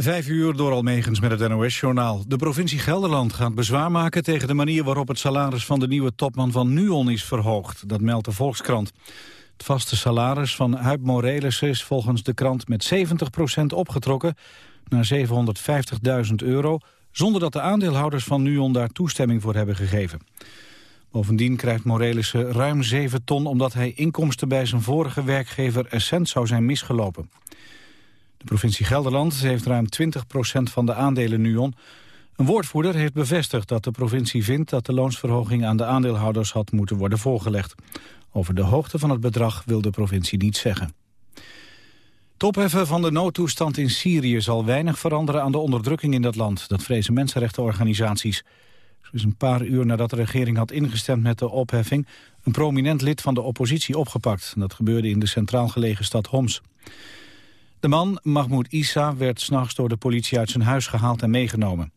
Vijf uur door Almegens met het NOS-journaal. De provincie Gelderland gaat bezwaar maken tegen de manier waarop het salaris van de nieuwe topman van NUON is verhoogd. Dat meldt de Volkskrant. Het vaste salaris van Huib Morelis is volgens de krant met 70% opgetrokken naar 750.000 euro, zonder dat de aandeelhouders van NUON daar toestemming voor hebben gegeven. Bovendien krijgt Morelissen ruim 7 ton omdat hij inkomsten bij zijn vorige werkgever Essent zou zijn misgelopen. De provincie Gelderland heeft ruim 20% van de aandelen NUON. Een woordvoerder heeft bevestigd dat de provincie vindt dat de loonsverhoging aan de aandeelhouders had moeten worden voorgelegd. Over de hoogte van het bedrag wil de provincie niet zeggen. Het opheffen van de noodtoestand in Syrië zal weinig veranderen aan de onderdrukking in dat land. Dat vrezen mensenrechtenorganisaties. Zo is een paar uur nadat de regering had ingestemd met de opheffing... een prominent lid van de oppositie opgepakt. Dat gebeurde in de centraal gelegen stad Homs. De man, Mahmoud Issa, werd s'nachts door de politie uit zijn huis gehaald en meegenomen.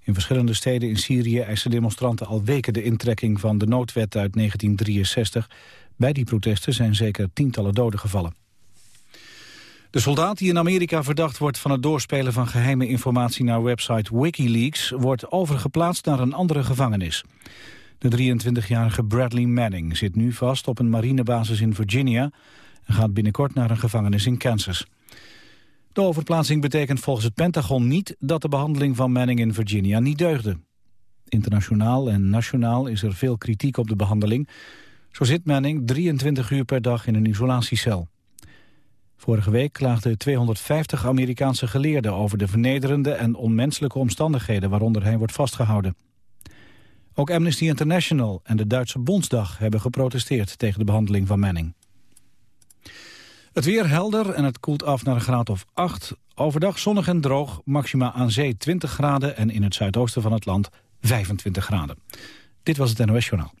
In verschillende steden in Syrië eisen demonstranten al weken de intrekking van de noodwet uit 1963. Bij die protesten zijn zeker tientallen doden gevallen. De soldaat die in Amerika verdacht wordt van het doorspelen van geheime informatie naar website Wikileaks wordt overgeplaatst naar een andere gevangenis. De 23-jarige Bradley Manning zit nu vast op een marinebasis in Virginia en gaat binnenkort naar een gevangenis in Kansas. De overplaatsing betekent volgens het Pentagon niet dat de behandeling van Manning in Virginia niet deugde. Internationaal en nationaal is er veel kritiek op de behandeling. Zo zit Manning 23 uur per dag in een isolatiecel. Vorige week klaagden 250 Amerikaanse geleerden over de vernederende en onmenselijke omstandigheden waaronder hij wordt vastgehouden. Ook Amnesty International en de Duitse Bondsdag hebben geprotesteerd tegen de behandeling van Manning. Het weer helder en het koelt af naar een graad of 8. Overdag zonnig en droog, maxima aan zee 20 graden... en in het zuidoosten van het land 25 graden. Dit was het NOS Journaal.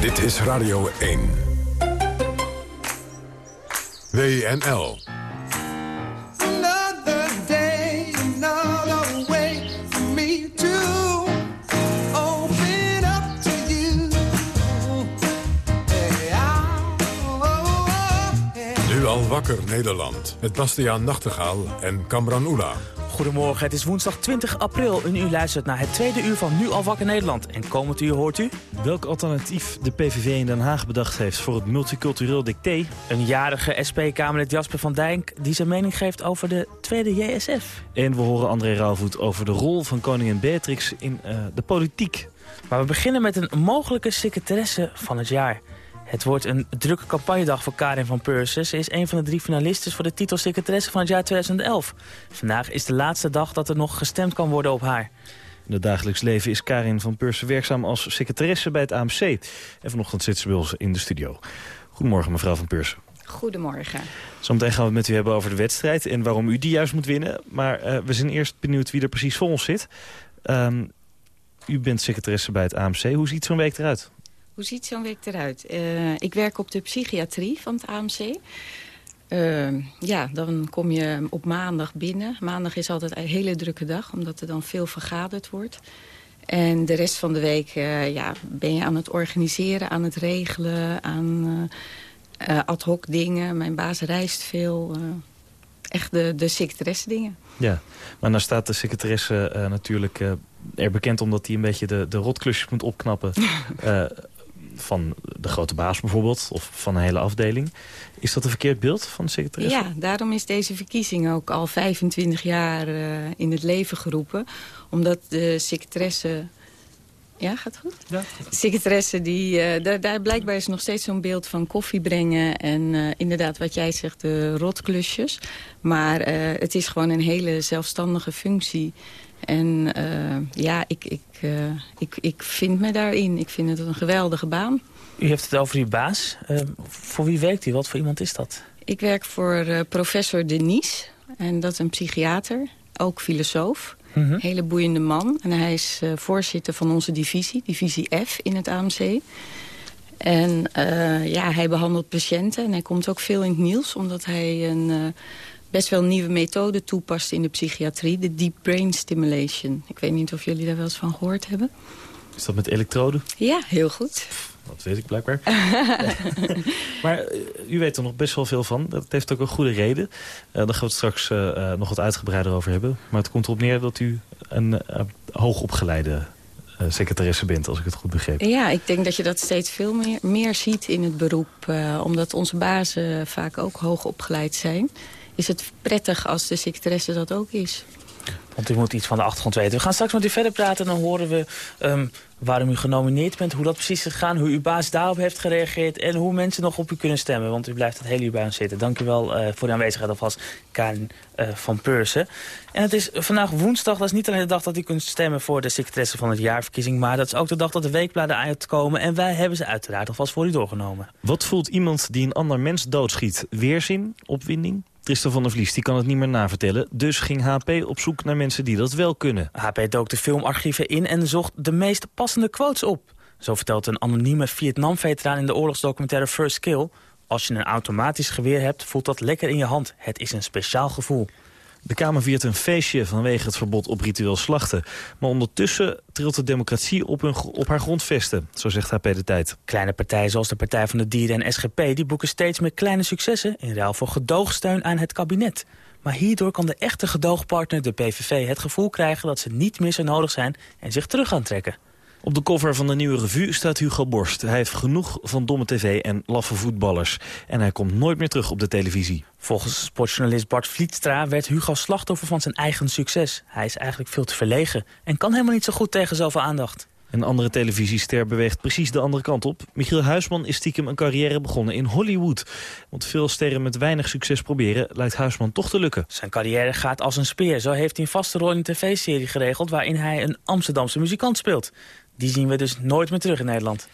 Dit is Radio 1. WNL. Wakker Nederland. Met Bastiaan Nachtegaal en Kamran Oela. Goedemorgen, het is woensdag 20 april en u luistert naar het tweede uur van Nu al wakker Nederland. En komend uur hoort u... Welk alternatief de PVV in Den Haag bedacht heeft voor het multicultureel dicté. Een jarige SP-Kamerlid Jasper van Dijk die zijn mening geeft over de tweede JSF. En we horen André Rauwvoet over de rol van koningin Beatrix in uh, de politiek. Maar we beginnen met een mogelijke secretaresse van het jaar. Het wordt een drukke campagnedag voor Karin van Persen. Ze is een van de drie finalisten voor de titel secretaresse van het jaar 2011. Vandaag is de laatste dag dat er nog gestemd kan worden op haar. In het dagelijks leven is Karin van Persen werkzaam als secretaresse bij het AMC. En vanochtend zit ze bij ons in de studio. Goedemorgen mevrouw van Persen. Goedemorgen. Zometeen gaan we het met u hebben over de wedstrijd en waarom u die juist moet winnen. Maar uh, we zijn eerst benieuwd wie er precies voor ons zit. Um, u bent secretaresse bij het AMC. Hoe ziet zo'n week eruit? Hoe ziet zo'n week eruit? Uh, ik werk op de psychiatrie van het AMC. Uh, eh, ja, dan kom je op maandag binnen. Maandag is altijd een hele drukke dag, omdat er dan veel vergaderd wordt. En de rest van de week uh, ja, ben je aan het organiseren, aan het regelen, aan ad hoc dingen. Mijn baas reist veel. echt de, de secretaresse dingen. Ja, maar dan staat de secretaresse natuurlijk er bekend omdat hij een beetje de, de rotklusjes moet opknappen. van de grote baas bijvoorbeeld, of van een hele afdeling. Is dat een verkeerd beeld van de secretaresse? Ja, daarom is deze verkiezing ook al 25 jaar uh, in het leven geroepen. Omdat de secretaresse... Ja, gaat goed? Ja. Secretaresse, die, uh, daar, daar, blijkbaar is nog steeds zo'n beeld van koffie brengen... en uh, inderdaad, wat jij zegt, de rotklusjes. Maar het is gewoon een hele zelfstandige functie... En uh, ja, ik, ik, ik, ik vind me daarin. Ik vind het een geweldige baan. U heeft het over uw baas. Uh, voor wie werkt u? Wat voor iemand is dat? Ik werk voor professor Denise. En dat is een psychiater, ook filosoof. Mm -hmm. Hele boeiende man. En hij is voorzitter van onze divisie, divisie F in het AMC. En ja, hij behandelt patiënten. En hij komt ook veel in het nieuws, omdat hij een best wel nieuwe methode toepast in de psychiatrie. De deep brain stimulation. Ik weet niet of jullie daar wel eens van gehoord hebben. Is dat met elektroden? Ja, heel goed. Dat weet ik blijkbaar. maar uh, u weet er nog best wel veel van. Dat heeft ook een goede reden. Uh, daar gaan we het straks uh, nog wat uitgebreider over hebben. Maar het komt erop neer dat u een hoogopgeleide secretaresse bent, als ik het goed begreep. Ja, ik denk dat je dat steeds veel meer, meer ziet in het beroep. omdat onze bazen vaak ook hoog opgeleid zijn. Is het prettig als de secretaresse dat ook is. Want u moet iets van de achtergrond weten. We gaan straks met u verder praten en dan horen we um, waarom u genomineerd bent. Hoe dat precies is gegaan, hoe uw baas daarop heeft gereageerd... en hoe mensen nog op u kunnen stemmen. Want u blijft het hele uur bij ons zitten. Dank u wel uh, voor de aanwezigheid alvast, Karin uh, van Peursen. En het is vandaag woensdag. Dat is niet alleen de dag dat u kunt stemmen voor de secretaresse van het jaarverkiezing... maar dat is ook de dag dat de weekbladen uitkomen. En wij hebben ze uiteraard alvast voor u doorgenomen. Wat voelt iemand die een ander mens doodschiet? Weerzin? Opwinding? Tristan van der Vlies die kan het niet meer navertellen. Dus ging HP op zoek naar mensen die dat wel kunnen. HP dook de filmarchieven in en zocht de meest passende quotes op. Zo vertelt een anonieme Vietnam-veteraan in de oorlogsdocumentaire First Kill... Als je een automatisch geweer hebt, voelt dat lekker in je hand. Het is een speciaal gevoel. De Kamer viert een feestje vanwege het verbod op ritueel slachten. Maar ondertussen trilt de democratie op, hun, op haar grondvesten, zo zegt HP De Tijd. Kleine partijen zoals de Partij van de Dieren en SGP... die boeken steeds meer kleine successen in ruil voor gedoogsteun aan het kabinet. Maar hierdoor kan de echte gedoogpartner, de PVV, het gevoel krijgen... dat ze niet meer zo nodig zijn en zich terug gaan trekken. Op de cover van de nieuwe revue staat Hugo Borst. Hij heeft genoeg van domme tv en laffe voetballers. En hij komt nooit meer terug op de televisie. Volgens sportjournalist Bart Vlietstra werd Hugo slachtoffer van zijn eigen succes. Hij is eigenlijk veel te verlegen en kan helemaal niet zo goed tegen zoveel aandacht. Een andere televisiester beweegt precies de andere kant op. Michiel Huisman is stiekem een carrière begonnen in Hollywood. Want veel sterren met weinig succes proberen, lijkt Huisman toch te lukken. Zijn carrière gaat als een speer. Zo heeft hij een vaste rol in een tv-serie geregeld... waarin hij een Amsterdamse muzikant speelt. Die zien we dus nooit meer terug in Nederland.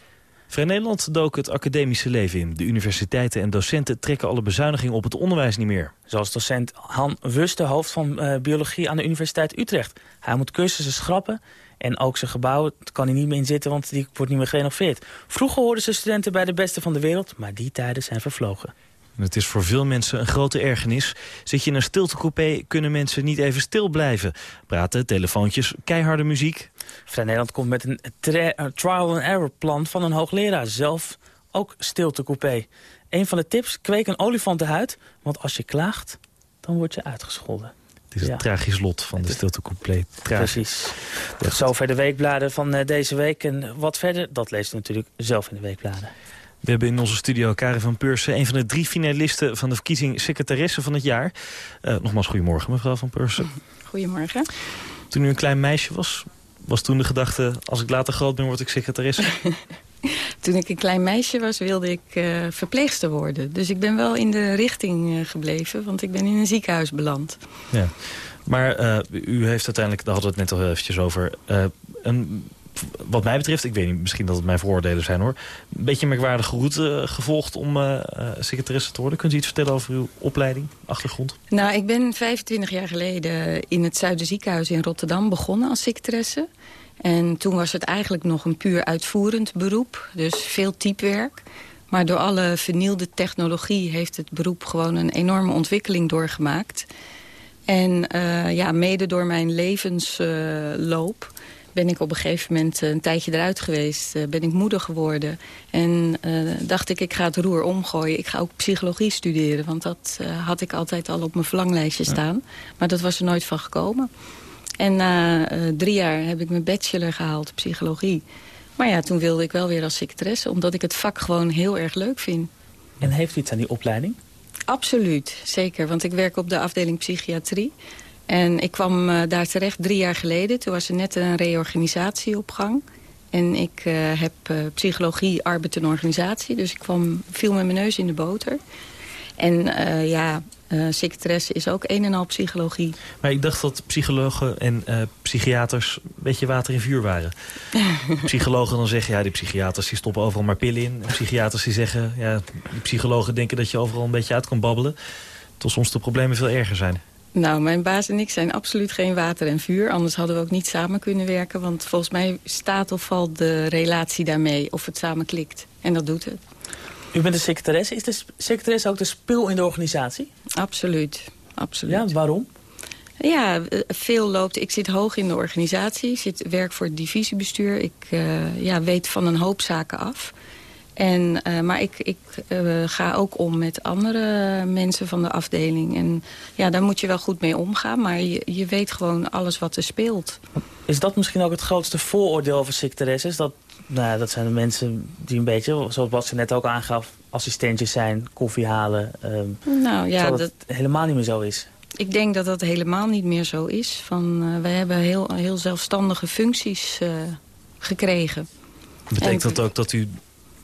Vrij Nederland dook het academische leven in. De universiteiten en docenten trekken alle bezuinigingen op het onderwijs niet meer. Zoals docent Han Wuste, hoofd van uh, biologie aan de Universiteit Utrecht. Hij moet cursussen schrappen en ook zijn gebouw kan hij niet meer in zitten, want die wordt niet meer gerenoveerd. Vroeger hoorden ze studenten bij de beste van de wereld, maar die tijden zijn vervlogen. Het is voor veel mensen een grote ergernis. Zit je in een stiltecoupé, kunnen mensen niet even stil blijven. Praten, telefoontjes, keiharde muziek. Vrij Nederland komt met een trial-and-error plan van een hoogleraar. Zelf ook stiltecoupé. Een van de tips, kweek een olifantenhuid. Want als je klaagt, dan word je uitgescholden. Het is het tragisch lot van de stiltecoupé. Precies. Tot zover de weekbladen van eh, deze week. En wat verder, dat leest u natuurlijk zelf in de weekbladen. We hebben in onze studio Karin van Peursen, een van de drie finalisten van de verkiezing secretaresse van het jaar. Uh, nogmaals, goedemorgen mevrouw van Peursen. Goedemorgen. Toen u een klein meisje was, was toen de gedachte, als ik later groot ben, word ik secretaresse? toen ik een klein meisje was, wilde ik uh, verpleegster worden. Dus ik ben wel in de richting uh, gebleven, want ik ben in een ziekenhuis beland. Ja. Maar uh, u heeft uiteindelijk, daar hadden we het net al eventjes over... een wat mij betreft, ik weet niet, misschien dat het mijn vooroordelen zijn hoor... een beetje een merkwaardige route uh, gevolgd om uh, secretaresse te worden. Kunt u iets vertellen over uw opleiding, achtergrond? Nou, ik ben 25 jaar geleden in het Zuiderziekenhuis in Rotterdam begonnen als secretaresse. En toen was het eigenlijk nog een puur uitvoerend beroep. Dus veel typewerk. Maar door alle vernielde technologie heeft het beroep gewoon een enorme ontwikkeling doorgemaakt. En uh, ja, mede door mijn levensloop ben ik op een gegeven moment een tijdje eruit geweest. Uh, ben ik moeder geworden. En dacht ik, ik ga het roer omgooien. Ik ga ook psychologie studeren. Want dat had ik altijd al op mijn verlanglijstje staan. Maar dat was er nooit van gekomen. En na drie jaar heb ik mijn bachelor gehaald, psychologie. Maar ja, toen wilde ik wel weer als secretaresse. Omdat ik het vak gewoon heel erg leuk vind. En heeft u iets aan die opleiding? Absoluut, zeker. Want ik werk op de afdeling psychiatrie. En ik kwam uh, daar terecht drie jaar geleden. Toen was er net een reorganisatie op gang. En ik uh, heb uh, psychologie, arbeid en organisatie. Dus ik kwam, viel met mijn neus in de boter. En ja, secretaresse is ook een en al psychologie. Maar ik dacht dat psychologen en psychiaters een beetje water in vuur waren. psychologen dan zeggen, ja, die psychiaters die stoppen overal maar pillen in. En psychiaters die zeggen, ja, die psychologen denken dat je overal een beetje uit kan babbelen. Tot soms de problemen veel erger zijn. Nou, mijn baas en ik zijn absoluut geen water en vuur. Anders hadden we ook niet samen kunnen werken. Want volgens mij staat of valt de relatie daarmee of het samen klikt. En dat doet het. U bent de secretaresse. Is de secretaresse ook de spil in de organisatie? Absoluut. absoluut. Ja, waarom? Ja, veel loopt. Ik zit hoog in de organisatie. Ik zit, werk voor het divisiebestuur. Ik uh, ja, weet van een hoop zaken af. En, uh, maar ik, ik uh, ga ook om met andere mensen van de afdeling. En ja, daar moet je wel goed mee omgaan. Maar je, je weet gewoon alles wat er speelt. Is dat misschien ook het grootste vooroordeel over secretaresses? Dat, nou, dat zijn de mensen die een beetje, zoals wat ze net ook aangaf... assistentjes zijn, koffie halen. Uh, nou, ja, dat, dat helemaal niet meer zo is. Ik denk dat dat helemaal niet meer zo is. Van, uh, wij hebben heel, heel zelfstandige functies uh, gekregen. Betekent dat ook dat u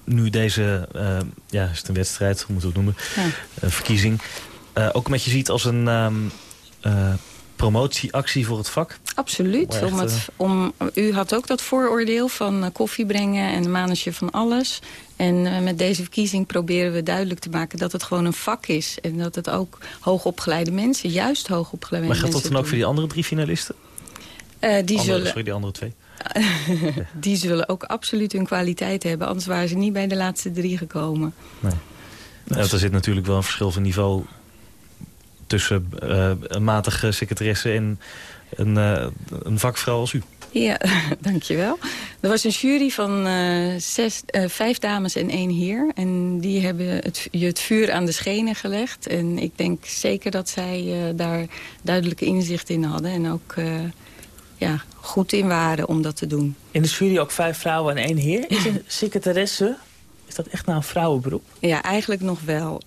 nu deze, uh, ja, is het een wedstrijd, hoe moeten we het noemen, ja. verkiezing, ook met je ziet als een um, promotieactie voor het vak? Absoluut. Om het, om, u had ook dat vooroordeel van koffie brengen en manetje van alles. En uh, met deze verkiezing proberen we duidelijk te maken dat het gewoon een vak is. En dat het ook hoogopgeleide mensen, juist hoogopgeleide mensen... Maar gaat dat dan ook voor die andere drie finalisten? Uh, die andere, zullen... Sorry, die andere twee. die zullen ook absoluut hun kwaliteit hebben. Anders waren ze niet bij de laatste drie gekomen. Nee. Dus... er zit natuurlijk wel een verschil van niveau tussen uh, een matige secretaresse en een, uh, een vakvrouw als u. Ja, dankjewel. Er was een jury van uh, zes, uh, vijf dames en één heer. En die hebben het, je het vuur aan de schenen gelegd. En ik denk zeker dat zij uh, daar duidelijke inzicht in hadden. En ook ja, goed in waren om dat te doen. In de jury ook vijf vrouwen en één heer. Is een secretaresse is dat echt nou een vrouwenberoep? Ja, eigenlijk nog wel. 1%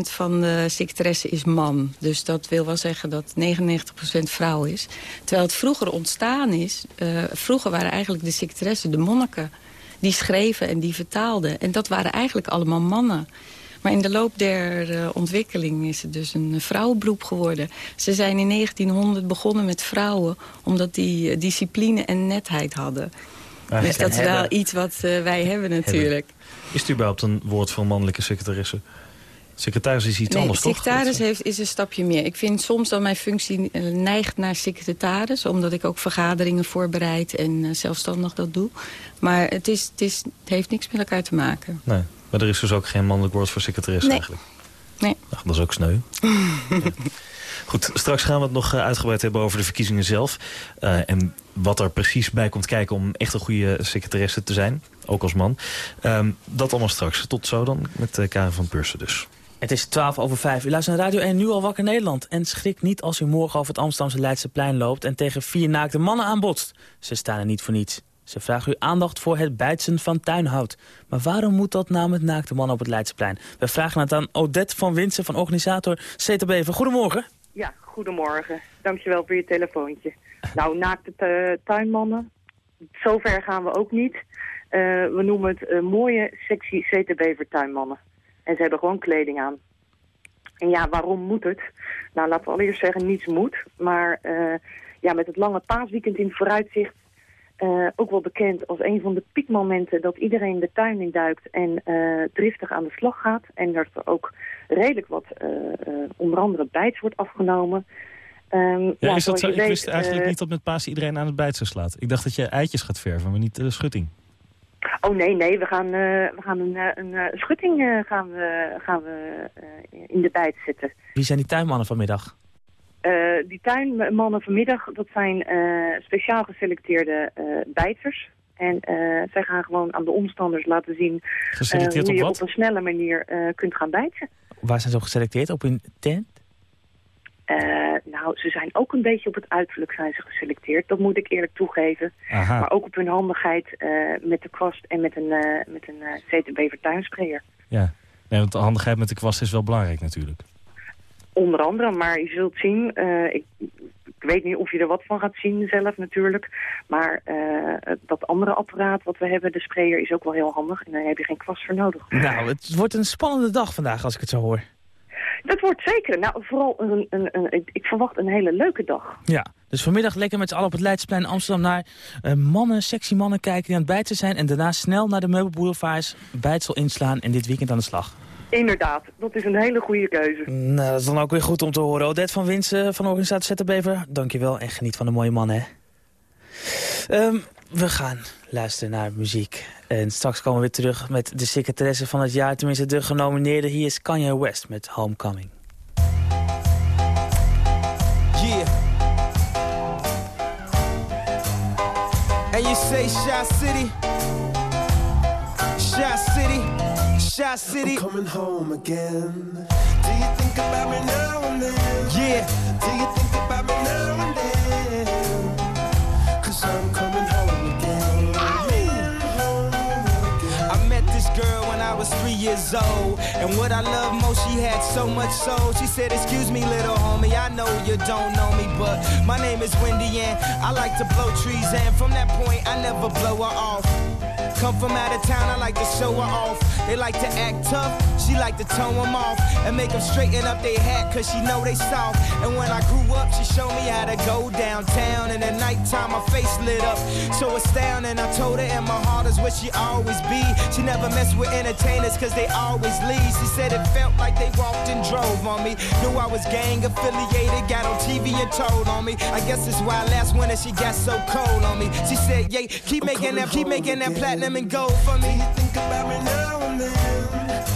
van de secretaresse is man. Dus dat wil wel zeggen dat 99% vrouw is. Terwijl het vroeger ontstaan is... Uh, vroeger waren eigenlijk de secretaressen de monniken. Die schreven en die vertaalden. En dat waren eigenlijk allemaal mannen. Maar in de loop der uh, ontwikkeling is het dus een vrouwenberoep geworden. Ze zijn in 1900 begonnen met vrouwen... omdat die uh, discipline en netheid hadden. Ah, dus dat is wel hebben. iets wat uh, wij hebben natuurlijk. Hebben. Is het überhaupt een woord voor mannelijke secretaresse? Secretaris is iets nee, anders, toch? secretaris heeft, is een stapje meer. Ik vind soms dat mijn functie neigt naar secretaris... omdat ik ook vergaderingen voorbereid en uh, zelfstandig dat doe. Maar het, is, het, is, het heeft niks met elkaar te maken. Nee, maar er is dus ook geen mannelijk woord voor secretaris nee. eigenlijk? Nee. Ach, dat is ook sneu. ja. Goed, straks gaan we het nog uitgebreid hebben over de verkiezingen zelf. Uh, en wat er precies bij komt kijken om echt een goede secretaresse te zijn. Ook als man. Um, dat allemaal straks. Tot zo dan met uh, Karen van Pursen dus. Het is 12 over 5. U luistert naar Radio 1 nu al wakker Nederland. En schrik niet als u morgen over het Amsterdamse Leidseplein loopt... en tegen vier naakte mannen aanbotst. Ze staan er niet voor niets. Ze vragen u aandacht voor het bijtsen van tuinhout. Maar waarom moet dat nou met naakte mannen op het Leidseplein? We vragen het aan Odette van Winsen van organisator CTB. Goedemorgen. Ja, goedemorgen. Dankjewel voor je telefoontje. Nou, naakte tuinmannen, zover gaan we ook niet. Uh, we noemen het uh, mooie, sexy CTB voor tuinmannen. En ze hebben gewoon kleding aan. En ja, waarom moet het? Nou, laten we allereerst zeggen, niets moet. Maar ja, met het lange paasweekend in vooruitzicht... ook wel bekend als een van de piekmomenten dat iedereen de tuin in duikt en driftig aan de slag gaat. En dat er ook redelijk wat, onder andere bijts wordt afgenomen... Um, ja, ja, is dat zo? Ik weet, wist eigenlijk uh, niet dat met Pasen iedereen aan het bijtsen slaat. Ik dacht dat je eitjes gaat verven, maar niet de uh, schutting. Oh nee, nee, we gaan, uh, we gaan een, een, een schutting gaan we, gaan we in de bijt zetten. Wie zijn die tuinmannen vanmiddag? Die tuinmannen vanmiddag, dat zijn speciaal geselecteerde bijters. En zij gaan gewoon aan de omstanders laten zien hoe je op, op, een snelle manier kunt gaan bijten. Waar zijn ze op geselecteerd? Op een tent? Nou, ze zijn ook een beetje op het uiterlijk zijn ze geselecteerd. Dat moet ik eerlijk toegeven. Aha. Maar ook op hun handigheid met de kwast en met een, met een CTB vertuinsprayer. Ja, nee, want de handigheid met de kwast is wel belangrijk natuurlijk. Onder andere, maar je zult zien... ik, ik weet niet of je er wat van gaat zien zelf natuurlijk. Maar dat andere apparaat wat we hebben, de sprayer, is ook wel heel handig. En daar heb je geen kwast voor nodig. Nou, het wordt een spannende dag vandaag als ik het zo hoor. Dat wordt zeker. Nou, vooral een, een, een, ik verwacht een hele leuke dag. Ja, dus vanmiddag lekker met z'n allen op het Leidsplein Amsterdam naar uh, mannen, sexy mannen kijken die aan het bijten zijn. En daarna snel naar de meubelboulevards bijtsel inslaan en dit weekend aan de slag. Inderdaad, dat is een hele goede keuze. Nou, dat is dan ook weer goed om te horen. Odette van Winsen van organisatie Zetterbever, dankjewel en geniet van de mooie man, hè. Um, we gaan luisteren naar muziek. En straks komen we weer terug met de secretaresse van het jaar. Tenminste, de genomineerde. Hier is Kanye West met Homecoming. Yeah. And you say City? Shot City, Shot City. I'm coming home again. Do you think about me now and then? Yeah. Do you think about me now and then? Cause I'm coming home again. I met this girl when I was three years old. And what I love most, she had so much soul. She said, Excuse me, little homie, I know you don't know me, but my name is Wendy and I like to blow trees. And from that point, I never blow her off. Come from out of town, I like to show her off. They like to act tough, she like to tone them off and make them straighten up their hat cause she know they soft. And when I grew up, she showed me how to go downtown. And at nighttime, my face lit up, so astounding. I told her, and my heart is where she always be. She never messed with entertainers cause they always leave. She said it felt like they walked and drove on me. Knew I was gang affiliated, got on TV and told on me. I guess it's why last winter she got so cold on me. She said, yeah, keep I'm making that, keep making that platinum platinum and go for me. You think about me now and then?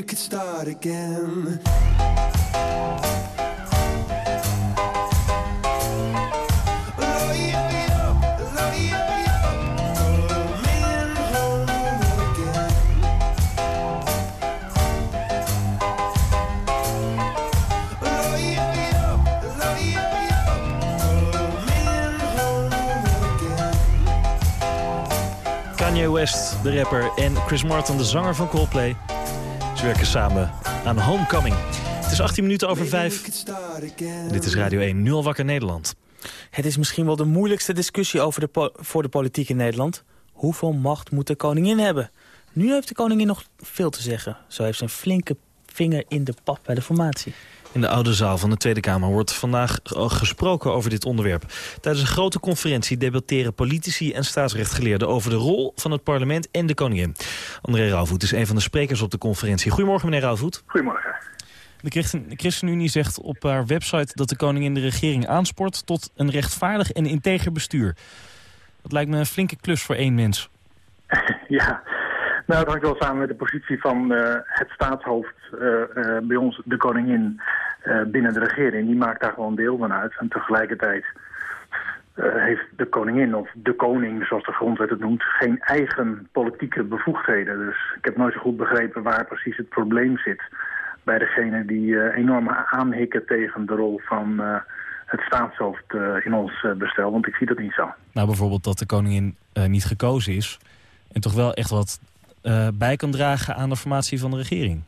we could start again. West, de rapper, en Chris Martin, de zanger van Coldplay. Ze werken samen aan Homecoming. Het is 18 minuten over 5. Dit is Radio 1, nu al wakker Nederland. Het is misschien wel de moeilijkste discussie over de voor de politiek in Nederland. Hoeveel macht moet de koningin hebben? Nu heeft de koningin nog veel te zeggen. Zo heeft ze een flinke vinger in de pap bij de formatie. In de oude zaal van de Tweede Kamer wordt vandaag gesproken over dit onderwerp. Tijdens een grote conferentie debatteren politici en staatsrechtgeleerden... over de rol van het parlement en de koningin. André Rauwvoet is een van de sprekers op de conferentie. Goedemorgen, meneer Rauwvoet. Goedemorgen. De ChristenUnie zegt op haar website dat de koningin de regering aansport... tot een rechtvaardig en integer bestuur. Dat lijkt me een flinke klus voor één mens. Ja, nou, dat hangt wel samen met de positie van uh, het staatshoofd, uh, uh, bij ons de koningin, binnen de regering. Die maakt daar gewoon deel van uit. En tegelijkertijd heeft de koningin, of de koning, zoals de grondwet het noemt, geen eigen politieke bevoegdheden. Dus ik heb nooit zo goed begrepen waar precies het probleem zit bij degene die enorm aanhikken tegen de rol van het staatshoofd in ons bestel. Want ik zie dat niet zo. Nou, bijvoorbeeld dat de koningin niet gekozen is en toch wel echt wat uh, bij kan dragen aan de formatie van de regering.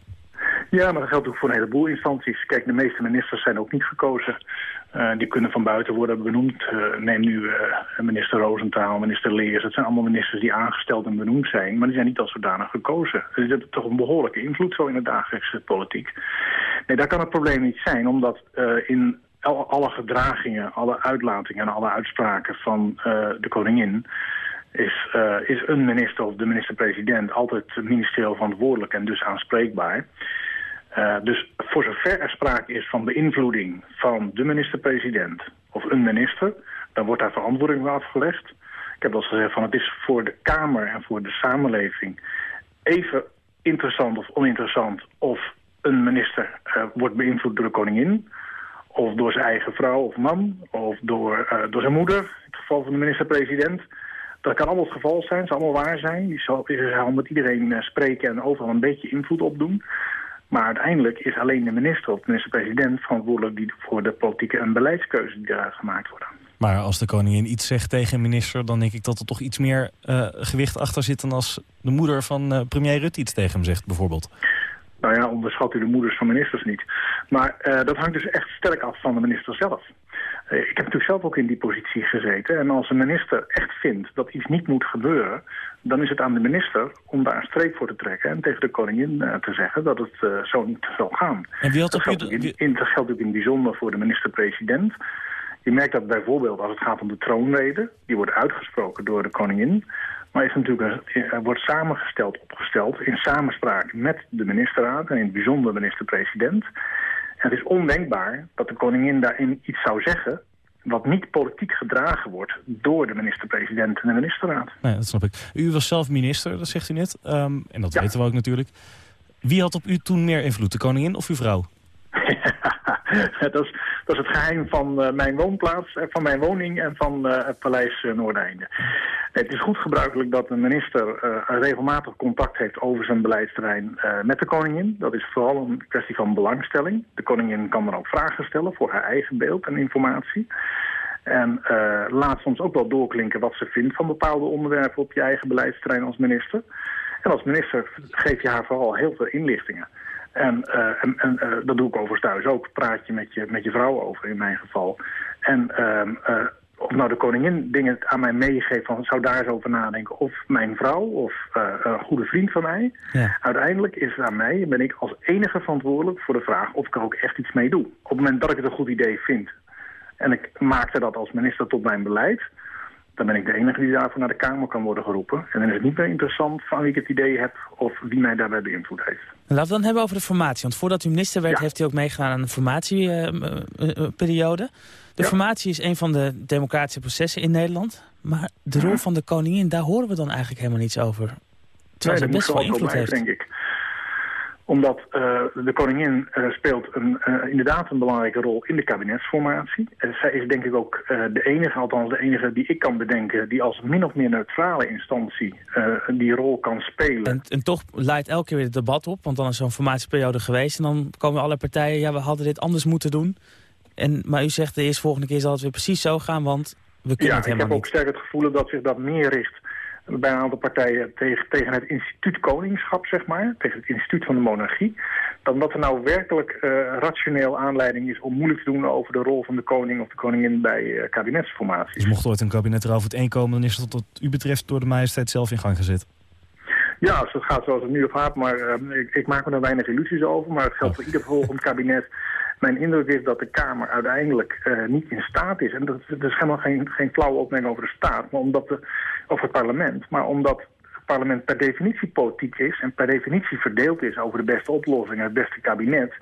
Ja, maar dat geldt ook voor een heleboel instanties. Kijk, de meeste ministers zijn ook niet gekozen. Uh, die kunnen van buiten worden benoemd. Uh, neem nu minister Roosentaal, minister Leers. Dat zijn allemaal ministers die aangesteld en benoemd zijn. Maar die zijn niet als zodanig gekozen. Dus dat is toch een behoorlijke invloed zo in de dagelijkse politiek. Nee, daar kan het probleem niet zijn. Omdat in alle gedragingen, alle uitlatingen en alle uitspraken van de koningin is, uh, is een minister of de minister-president altijd ministerieel verantwoordelijk en dus aanspreekbaar. Uh, dus voor zover er sprake is van beïnvloeding van de minister-president of een minister, dan wordt daar verantwoording voor afgelegd. Ik heb al gezegd van het is voor de Kamer en voor de samenleving even interessant of oninteressant of een minister uh, wordt beïnvloed door de koningin of door zijn eigen vrouw of man of door, door zijn moeder, in het geval van de minister-president. Dat kan allemaal het geval zijn, zal allemaal waar zijn. Zal, zal met iedereen uh, spreken en overal een beetje invloed opdoen. Maar uiteindelijk is alleen de minister of de minister-president verantwoordelijk die voor de politieke en beleidskeuze die daar gemaakt worden. Maar als de koningin iets zegt tegen een minister... dan denk ik dat er toch iets meer uh, gewicht achter zit... dan als de moeder van uh, premier Rutte iets tegen hem zegt, bijvoorbeeld. Nou ja, onderschat u de moeders van ministers niet. Maar uh, dat hangt dus echt sterk af van de minister zelf. Ik heb natuurlijk zelf ook in die positie gezeten. En als een minister echt vindt dat iets niet moet gebeuren dan is het aan de minister om daar een streep voor te trekken... en tegen de koningin uh, te zeggen dat het uh, zo niet zal gaan. En wie had dat, geldt in, in, dat geldt ook in het bijzonder voor de minister-president. Je merkt dat bijvoorbeeld als het gaat om de troonrede... die wordt uitgesproken door de koningin... maar is natuurlijk een, wordt samengesteld, opgesteld in samenspraak met de ministerraad... en in het bijzonder de minister-president... Het is ondenkbaar dat de koningin daarin iets zou zeggen wat niet politiek gedragen wordt door de minister-president en de ministerraad. Nee, dat snap ik. U was zelf minister, dat zegt u net. Um, en dat weten we ook natuurlijk. Wie had op u toen meer invloed, de koningin of uw vrouw? dat, is, dat is het geheim van uh, mijn woonplaats, uh, van mijn woning en van uh, het paleis Noordeinde. Het is goed gebruikelijk dat een minister regelmatig contact heeft over zijn beleidsterrein met de koningin. Dat is vooral een kwestie van belangstelling. De koningin kan dan ook vragen stellen voor haar eigen beeld en informatie. En laat soms ook wel doorklinken wat ze vindt van bepaalde onderwerpen op je eigen beleidsterrein als minister. En als minister geef je haar vooral heel veel inlichtingen. En, uh, en, en uh, dat doe ik overigens thuis ook. Praat je met je, met je vrouw over in mijn geval. En uh, of nou de koningin dingen aan mij meegeeft van zou daar eens over nadenken. Of mijn vrouw of een goede vriend van mij. Ja. Uiteindelijk is het aan mij, ben ik als enige verantwoordelijk voor de vraag of ik er ook echt iets mee doe. Op het moment dat ik het een goed idee vind. En ik maakte dat als minister tot mijn beleid dan ben ik de enige die daarvoor naar de Kamer kan worden geroepen. En dan is het niet meer interessant van wie ik het idee heb of wie mij daarbij beïnvloed heeft. Laten we dan hebben over de formatie. Want voordat u minister werd, heeft u ook meegedaan aan een formatieperiode. de ja. formatie is een van de democratische processen in Nederland. Maar de rol van de koningin, daar horen we dan eigenlijk helemaal niets over. Terwijl nee, ze best wel invloed heeft. Denk ik omdat uh, de koningin uh, speelt een, uh, inderdaad een belangrijke rol in de kabinetsformatie. zij is denk ik ook de enige, althans de enige die ik kan bedenken... die als min of meer neutrale instantie die rol kan spelen. En, en, toch leidt elke keer weer het debat op, want dan is zo'n formatieperiode geweest... en dan komen alle partijen, ja, we hadden dit anders moeten doen. En, maar u zegt de eerste volgende keer zal het weer precies zo gaan, want we kunnen ja, het helemaal niet. ik heb ook sterk het gevoel dat zich dat meer richt bij een aantal partijen tegen, tegen het instituut koningschap, zeg maar. Tegen het instituut van de monarchie. Dan dat er nou werkelijk uh, rationeel aanleiding is om moeilijk te doen over de rol van de koning of de koningin bij uh, kabinetsformaties. Dus mocht ooit een kabinet erover het komen, dan is dat wat u betreft door de majesteit zelf in gang gezet? Ja, als het gaat zoals het nu gaat, maar uh, ik, ik, maak me er weinig illusies over. Maar het geldt voor ieder volgend kabinet mijn indruk is dat de Kamer uiteindelijk uh, niet in staat is... en dat, dat is helemaal geen, geen flauwe opmerking over de staat, maar omdat de, over het parlement... maar omdat het parlement per definitie politiek is... en per definitie verdeeld is over de beste oplossing en het beste kabinet...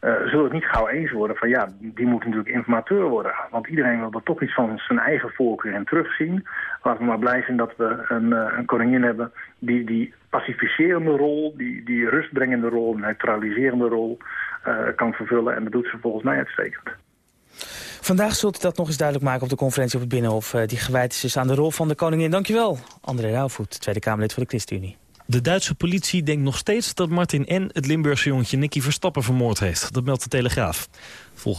Uh, zullen het niet gauw eens worden van ja, die moet natuurlijk informateur worden. Want iedereen wil er toch iets van zijn eigen voorkeur in terugzien. Laten we maar blij zijn dat we een, uh, een koningin hebben die die pacificerende rol, die, die rustbrengende rol, neutraliserende rol uh, kan vervullen. En dat doet ze volgens mij uitstekend. Vandaag zult u dat nog eens duidelijk maken op de conferentie op het Binnenhof... die gewijd is aan de rol van de koningin. Dankjewel, André Rauwvoet, Tweede Kamerlid voor de ChristenUnie. De Duitse politie denkt nog steeds dat Martin N. het Limburgse jongetje Nicky Verstappen vermoord heeft. Dat meldt de Telegraaf.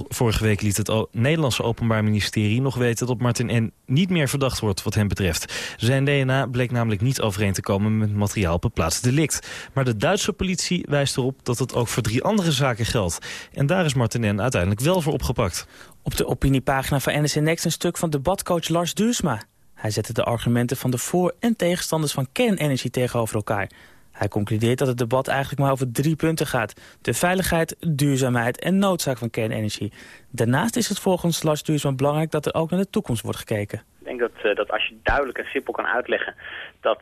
Vorige week liet het Nederlandse Openbaar Ministerie nog weten dat Martin N. niet meer verdacht wordt wat hem betreft. Zijn DNA bleek namelijk niet overeen te komen met materiaal op het plaats delict. Maar de Duitse politie wijst erop dat het ook voor drie andere zaken geldt. En daar is Martin N. uiteindelijk wel voor opgepakt. Op de opiniepagina van NSN Next een stuk van debatcoach Lars Duursma. Hij zette de argumenten van de voor- en tegenstanders van kernenergie tegenover elkaar. Hij concludeert dat het debat eigenlijk maar over drie punten gaat. De veiligheid, duurzaamheid en noodzaak van kernenergie. Daarnaast is het volgens Lars Duursman belangrijk dat er ook naar de toekomst wordt gekeken. denk dat, dat als je duidelijk en simpel kan uitleggen dat,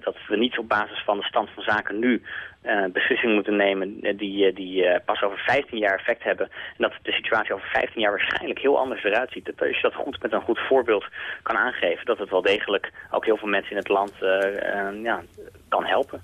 dat we niet op basis van de stand van zaken nu beslissingen moeten nemen die, die pas over 15 jaar effect hebben. En dat de situatie over 15 jaar waarschijnlijk heel anders eruit ziet. Dat als je dat goed met een goed voorbeeld kan aangeven, dat het wel degelijk ook heel veel mensen in het land ja, kan helpen.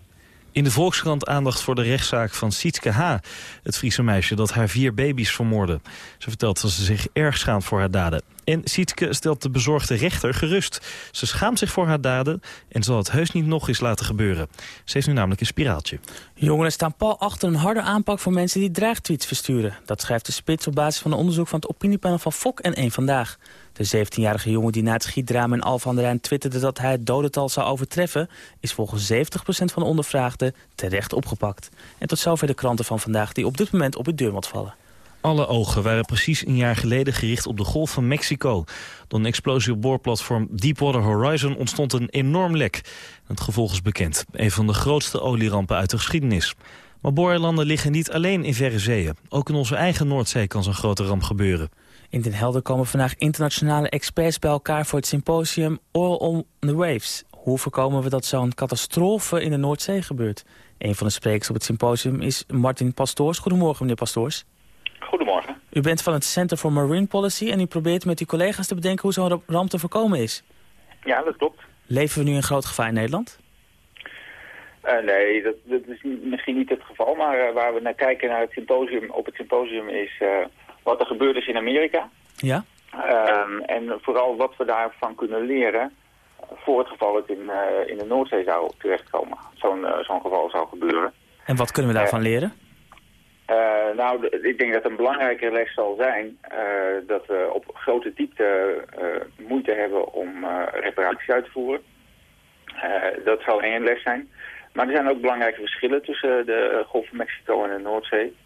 In de Volkskrant aandacht voor de rechtszaak van Sietske H., het Friese meisje dat haar vier baby's vermoordde. Ze vertelt dat ze zich erg schaamt voor haar daden. En Sietske stelt de bezorgde rechter gerust. Ze schaamt zich voor haar daden en zal het heus niet nog eens laten gebeuren. Ze heeft nu namelijk een spiraaltje. Jongeren staan pal achter een harde aanpak voor mensen die dreigtweets versturen. Dat schrijft de Spits op basis van een onderzoek van het opiniepanel van Fok en één Vandaag. De 17-jarige jongen die na het schietdrama in Alphen aan de Rijn twitterde dat hij het dodental zou overtreffen... is volgens 70% van de ondervraagden terecht opgepakt. En tot zover de kranten van vandaag die op dit moment op het deur moet vallen. Alle ogen waren precies een jaar geleden gericht op de Golf van Mexico. Door een explosie op boorplatform Deepwater Horizon ontstond een enorm lek. Het gevolg is bekend. Een van de grootste olierampen uit de geschiedenis. Maar booreilanden liggen niet alleen in verre zeeën. Ook in onze eigen Noordzee kan zo'n grote ramp gebeuren. In Den Helder komen vandaag internationale experts bij elkaar voor het symposium Oil on the Waves. Hoe voorkomen we dat zo'n catastrofe in de Noordzee gebeurt? Een van de sprekers op het symposium is Martin Pastoors. Goedemorgen, meneer Pastoors. Goedemorgen. U bent van het Center for Marine Policy en u probeert met uw collega's te bedenken hoe zo'n ramp te voorkomen is. Ja, dat klopt. Leven we nu in groot gevaar in Nederland? Uh, nee, dat, dat, is misschien niet het geval, maar uh, waar we naar kijken naar het symposium, op het symposium is uh, wat er gebeurd is in Amerika. Ja. Um, en vooral wat we daarvan kunnen leren voor het geval het in, in de Noordzee zou terechtkomen. Zo'n zo'n geval zou gebeuren. En wat kunnen we daarvan leren? Uh, nou, ik denk dat een belangrijke les zal zijn dat we op grote diepte moeite hebben om reparaties uit te voeren. dat zal één les zijn. Maar er zijn ook belangrijke verschillen tussen de Golf van Mexico en de Noordzee.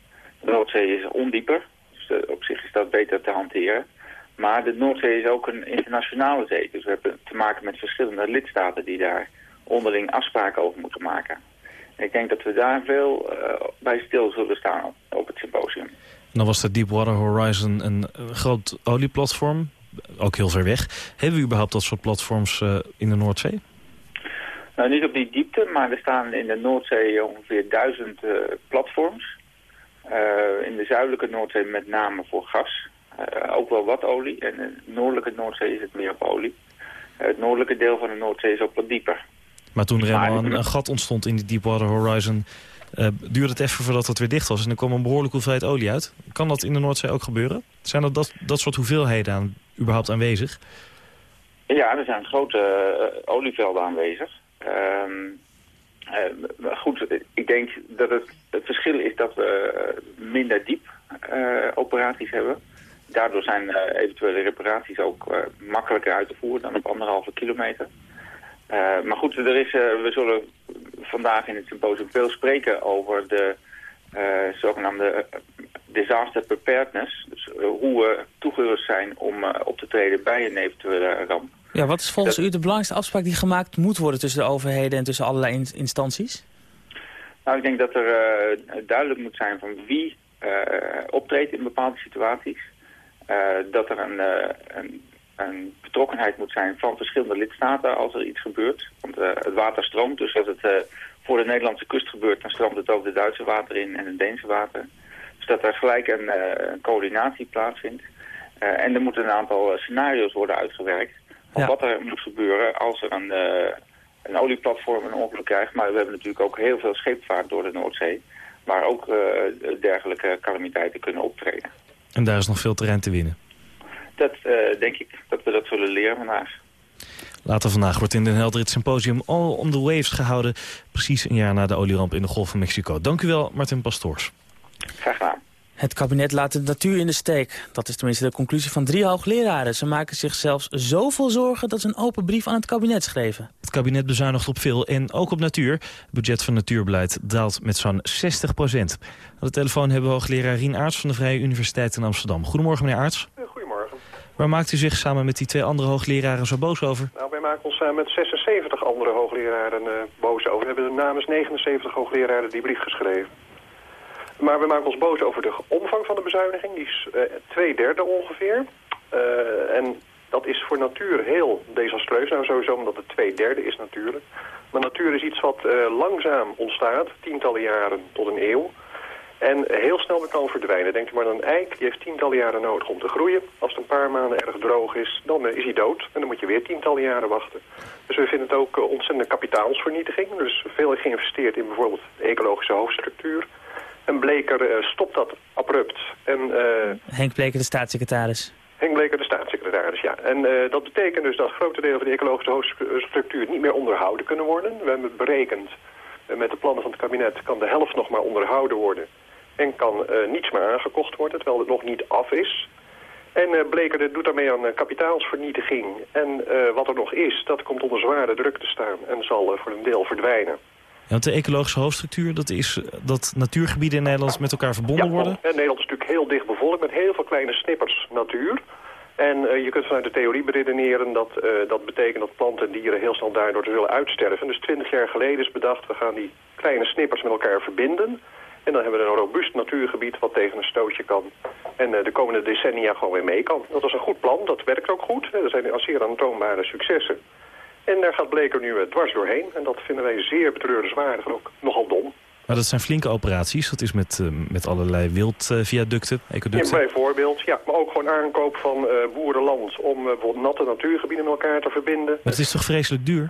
De Noordzee is ondieper, dus op zich is dat beter te hanteren. Maar de Noordzee is ook een internationale zee, dus we hebben te maken met verschillende lidstaten die daar onderling afspraken over moeten maken. Ik denk dat we daar veel uh, bij stil zullen staan op het symposium. Dan was de Deepwater Horizon een groot olieplatform, ook heel ver weg. Hebben we überhaupt dat soort platforms uh, in de Noordzee? Nou, niet op die diepte, maar er staan in de Noordzee ongeveer duizend uh, platforms. In de zuidelijke Noordzee met name voor gas. ook wel wat olie. En in de noordelijke Noordzee is het meer op olie. het noordelijke deel van de Noordzee is ook wat dieper. Maar toen er helemaal een, een, gat ontstond in die Deepwater Horizon... Uh, duurde het even voordat het weer dicht was. En er kwam een behoorlijke hoeveelheid olie uit. Kan dat in de Noordzee ook gebeuren? Zijn er dat, dat soort hoeveelheden aan, überhaupt aanwezig? Ja, er zijn grote uh, olievelden aanwezig. Um, uh, goed, ik denk dat het, het verschil is dat we minder diep operaties hebben. Daardoor zijn eventuele reparaties ook makkelijker uit te voeren dan op anderhalve kilometer. Maar goed, er is, we zullen vandaag in het symposium veel spreken over de zogenaamde disaster preparedness. Dus hoe we toegerust zijn om op te treden bij een eventuele ramp. Ja, wat is volgens u de belangrijkste afspraak die gemaakt moet worden tussen de overheden en tussen allerlei in instanties? Nou, ik denk dat er duidelijk moet zijn van wie optreedt in bepaalde situaties. dat er een, een een betrokkenheid moet zijn van verschillende lidstaten als er iets gebeurt. Want het water stroomt, dus als het voor de Nederlandse kust gebeurt... dan stroomt het ook de Duitse water in en het Deense water. Dus dat er gelijk een, een coördinatie plaatsvindt. en er moeten een aantal scenario's worden uitgewerkt... van wat er moet gebeuren als er een, een olieplatform een ongeluk krijgt. Maar we hebben natuurlijk ook heel veel scheepvaart door de Noordzee... waar ook dergelijke calamiteiten kunnen optreden. En daar is nog veel terrein te winnen dat uh, denk ik dat we dat zullen leren vandaag. Later vandaag wordt in Den Helder het symposium All on the Waves gehouden. Precies een jaar na de olieramp in de Golf van Mexico. Dank u wel, Martin Pastoors. Graag gedaan. Het kabinet laat de natuur in de steek. Dat is tenminste de conclusie van drie hoogleraren. Ze maken zich zelfs zoveel zorgen dat ze een open brief aan het kabinet schreven. Het kabinet bezuinigt op veel en ook op natuur. Het budget van natuurbeleid daalt met zo'n 60 procent. Aan de telefoon hebben we hoogleraar Rien Aarts van de Vrije Universiteit in Amsterdam. Goedemorgen, meneer Aarts. Waar maakt u zich samen met die twee andere hoogleraren zo boos over? Nou, wij maken ons samen met 76 andere hoogleraren uh, boos over. We hebben namens 79 hoogleraren die brief geschreven. Maar we maken ons boos over de omvang van de bezuiniging. Die is uh, twee derde ongeveer. En Dat is voor natuur heel desastreus. Nou, sowieso omdat het twee derde is natuurlijk. Maar natuur is iets wat langzaam ontstaat, tientallen jaren tot een eeuw. En heel snel weer kan verdwijnen. Denk maar aan een eik, die heeft tientallen jaren nodig om te groeien. Als het een paar maanden erg droog is, dan uh, is hij dood. En dan moet je weer tientallen jaren wachten. Dus we vinden het ook uh, ontzettende kapitaalsvernietiging. Dus veel geïnvesteerd in bijvoorbeeld de ecologische hoofdstructuur. En Bleker stopt dat abrupt. En, Henk Bleker, de staatssecretaris. Henk Bleker, de staatssecretaris, ja. En uh, dat betekent dus dat grote delen van de ecologische hoofdstructuur niet meer onderhouden kunnen worden. We hebben berekend, uh, met de plannen van het kabinet kan de helft nog maar onderhouden worden. En kan uh, niets meer aangekocht worden, terwijl het nog niet af is. En Bleker doet daarmee aan kapitaalsvernietiging. En wat er nog is, dat komt onder zware druk te staan en zal voor een deel verdwijnen. Ja, want de ecologische hoofdstructuur, dat is dat natuurgebieden in Nederland met elkaar verbonden ja, worden? En Nederland is natuurlijk heel dicht bevolkt met heel veel kleine snippers natuur. En uh, je kunt vanuit de theorie beredeneren dat uh, dat betekent dat planten en dieren heel snel daardoor zullen uitsterven. Dus twintig jaar geleden is bedacht, we gaan die kleine snippers met elkaar verbinden. En dan hebben we een robuust natuurgebied wat tegen een stootje kan. En uh, de komende decennia gewoon weer mee kan. Dat was een goed plan, dat werkt ook goed. Er zijn zeer aantoonbare successen. En daar gaat Bleker nu dwars doorheen. En dat vinden wij zeer betreurenswaardig en ook nogal dom. Maar dat zijn flinke operaties. Dat is met, uh, met allerlei wildviaducten, uh, ecoducten. Ja, bijvoorbeeld, ja. Maar ook gewoon aankoop van uh, boerenland om bijvoorbeeld natte natuurgebieden met elkaar te verbinden. Maar het is toch vreselijk duur?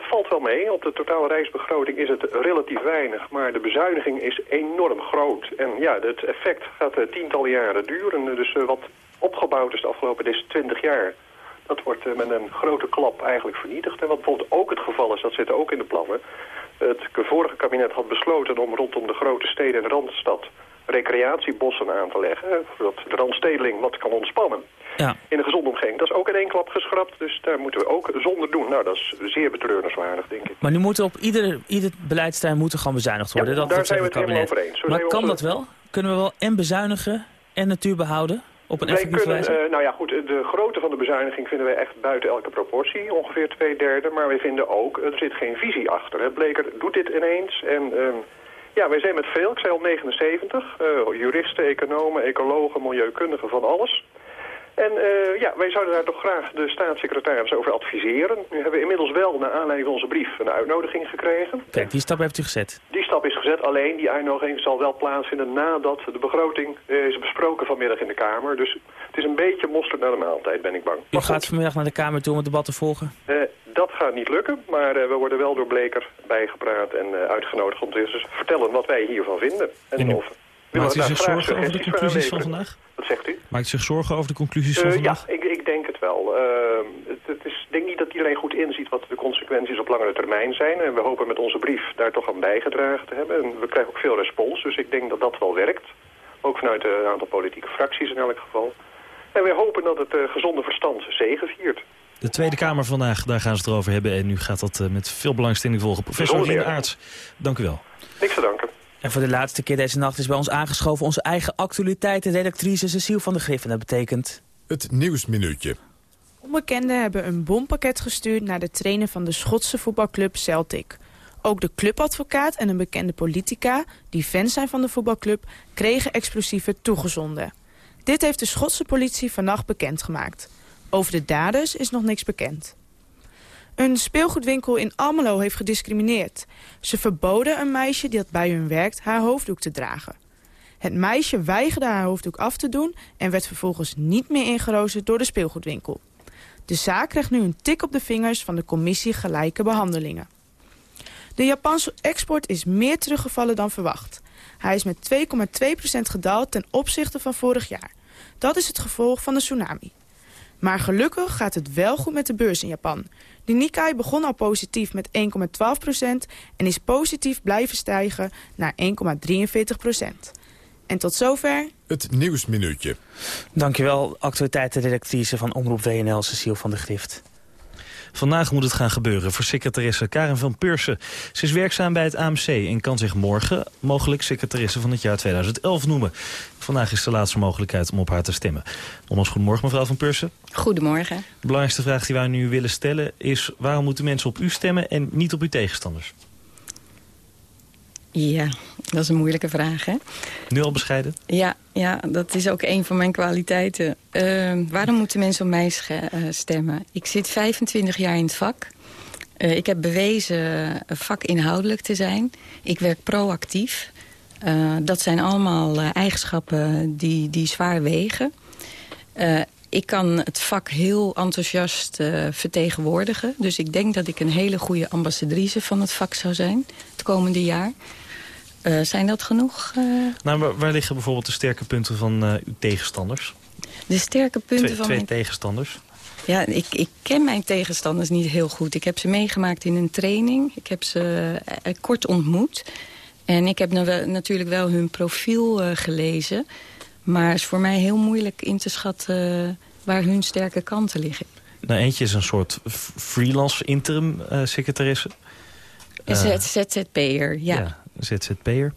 Valt wel mee. Op de totale reisbegroting is het relatief weinig. Maar de bezuiniging is enorm groot. En ja, het effect gaat tientallen jaren duren. Dus wat opgebouwd is de afgelopen deze 20 jaar... dat wordt met een grote klap eigenlijk vernietigd. En wat bijvoorbeeld ook het geval is, dat zit ook in de plannen... Het vorige kabinet had besloten om rondom de grote steden en Randstad recreatiebossen aan te leggen. Zodat de Randstedeling wat kan ontspannen. Ja. In een gezonde omgeving. Dat is ook in één klap geschrapt, dus daar moeten we ook zonder doen. Nou, dat is zeer betreurenswaardig, denk ik. Maar nu moet op ieder, ieder beleidsterrein moeten gewoon bezuinigd worden. Ja, dat daar zijn we het helemaal over eens. Zo maar kan we dat wel? Kunnen we wel en bezuinigen en natuur behouden? Op een wij kunnen, wijze? uh, nou ja, goed, de grootte van de bezuiniging vinden wij echt buiten elke proportie, ongeveer twee derde. Maar wij vinden ook, er zit geen visie achter. Hè. Bleker doet dit ineens en uh, ja, wij zijn met veel, ik zei al 79, uh, juristen, economen, ecologen, milieukundigen, van alles. En uh, ja, wij zouden daar toch graag de staatssecretaris over adviseren. Nu hebben we inmiddels wel, naar aanleiding van onze brief, een uitnodiging gekregen. Kijk, die stap heeft u gezet. Die stap is gezet, alleen die uitnodiging zal wel plaatsvinden nadat de begroting uh, is besproken vanmiddag in de Kamer. Dus het is een beetje mosterd naar de maaltijd, ben ik bang. U gaat vanmiddag naar de Kamer toe om het debat te volgen? Uh, dat gaat niet lukken, maar we worden wel door Bleker bijgepraat en uitgenodigd om te vertellen wat wij hiervan vinden. En, en of Maakt u zich zorgen over de conclusies van vandaag? Wat zegt u? Maakt zich zorgen over de conclusies van uh, vandaag? Ja, ik, ik denk het wel. Uh, het, het is, ik denk niet dat iedereen goed inziet wat de consequenties op langere termijn zijn. En we hopen met onze brief daar toch aan bijgedragen te hebben. En we krijgen ook veel respons, dus ik denk dat dat wel werkt. Ook vanuit een aantal politieke fracties in elk geval. En wij hopen dat het uh, gezonde verstand zegeviert. De Tweede Kamer vandaag, daar gaan ze het over hebben. En nu gaat dat uh, met veel belangstelling volgen. Professor Rien Aarts, dank u wel. Niks te danken. En voor de laatste keer deze nacht is bij ons aangeschoven onze eigen actualiteitenredactrice Cecile van der Griff. En dat betekent... Het Nieuwsminuutje. Onbekenden hebben een bompakket gestuurd naar de trainer van de Schotse voetbalclub Celtic. Ook de clubadvocaat en een bekende politica, die fans zijn van de voetbalclub, kregen explosieven toegezonden. Dit heeft de Schotse politie vannacht bekendgemaakt. Over de daders is nog niks bekend. Een speelgoedwinkel in Almelo heeft gediscrimineerd. Ze verboden een meisje dat bij hun werkt haar hoofddoek te dragen. Het meisje weigerde haar hoofddoek af te doen... en werd vervolgens niet meer ingerozen door de speelgoedwinkel. De zaak krijgt nu een tik op de vingers van de commissie Gelijke Behandelingen. De Japanse export is meer teruggevallen dan verwacht. Hij is met 2,2% gedaald ten opzichte van vorig jaar. Dat is het gevolg van de tsunami. Maar gelukkig gaat het wel goed met de beurs in Japan. De Nikkei begon al positief met 1,12% en is positief blijven stijgen naar 1,43%. En tot zover... Het Nieuwsminuutje. Dankjewel, actualiteitenredactrice van Omroep WNL, Cecile van der Grift. Vandaag moet het gaan gebeuren voor secretaresse Karen van Pursen. Ze is werkzaam bij het AMC en kan zich morgen mogelijk secretaresse van het jaar 2011 noemen. Vandaag is de laatste mogelijkheid om op haar te stemmen. Nogmaals goedemorgen mevrouw van Pursen. Goedemorgen. De belangrijkste vraag die wij nu willen stellen is... waarom moeten mensen op u stemmen en niet op uw tegenstanders? Ja, dat is een moeilijke vraag, hè? Nu al bescheiden? Ja, ja dat is ook een van mijn kwaliteiten. Uh, waarom moeten mensen op mij uh, stemmen? Ik zit 25 jaar in het vak. Uh, ik heb bewezen vakinhoudelijk te zijn. Ik werk proactief. dat zijn allemaal eigenschappen die, die zwaar wegen. ik kan het vak heel enthousiast vertegenwoordigen. Dus ik denk dat ik een hele goede ambassadrice van het vak zou zijn het komende jaar. Uh, zijn dat genoeg? Uh... Nou, waar, waar, liggen bijvoorbeeld de sterke punten van uh, uw tegenstanders? De sterke punten twee, van Twee mijn... tegenstanders? Ja, ik, ik ken mijn tegenstanders niet heel goed. Ik heb ze meegemaakt in een training. Ik heb ze kort ontmoet. En ik heb nou wel, natuurlijk wel hun profiel gelezen. Maar het is voor mij heel moeilijk in te schatten waar hun sterke kanten liggen. Nou, eentje is een soort freelance interim secretaresse. Een ZZP'er, ja. ja ZZP'er.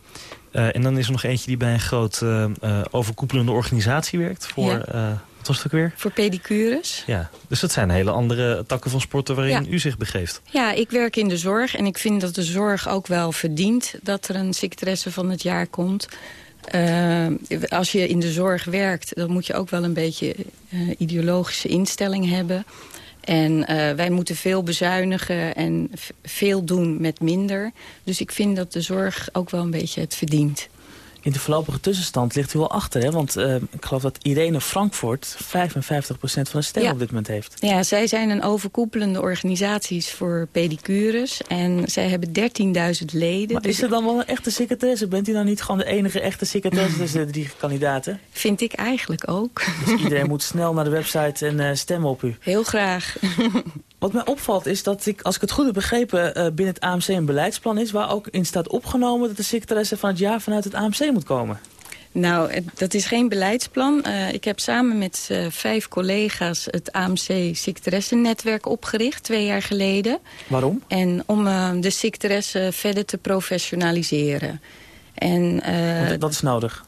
Uh, en dan is er nog eentje die bij een groot uh, uh, overkoepelende organisatie werkt. Voor, ja. wat was het ook weer? Voor pedicures. Ja, dus dat zijn hele andere takken van sporten waarin ja. u zich begeeft. Ja, ik werk in de zorg en ik vind dat de zorg ook wel verdient dat er een secretaresse van het jaar komt. als je in de zorg werkt, dan moet je ook wel een beetje ideologische instelling hebben. En uh, wij moeten veel bezuinigen en veel doen met minder. Dus ik vind dat de zorg ook wel een beetje het verdient. In de voorlopige tussenstand ligt u wel achter, hè? Want uh, ik geloof dat Irene Frankfurt 55% van de stemmen ja. op dit moment heeft. Ja, zij zijn een overkoepelende organisaties voor pedicures. En zij hebben 13.000 leden. Maar dus is er dan wel een echte secretaresse? Bent u dan niet gewoon de enige echte secretaresse tussen de drie kandidaten? Vind ik eigenlijk ook. Dus iedereen moet snel naar de website en uh, stemmen op u. Heel graag. Wat mij opvalt is dat, ik, als ik het goed heb begrepen... Uh, binnen het AMC een beleidsplan is... waar ook in staat opgenomen dat de secretaresse van het jaar vanuit het AMC moet komen. Nou, dat is geen beleidsplan. Uh, ik heb samen met uh, vijf collega's het AMC secretaressennetwerk opgericht, twee jaar geleden. Waarom? En om uh, de secretaresse verder te professionaliseren. En, Want dat is nodig?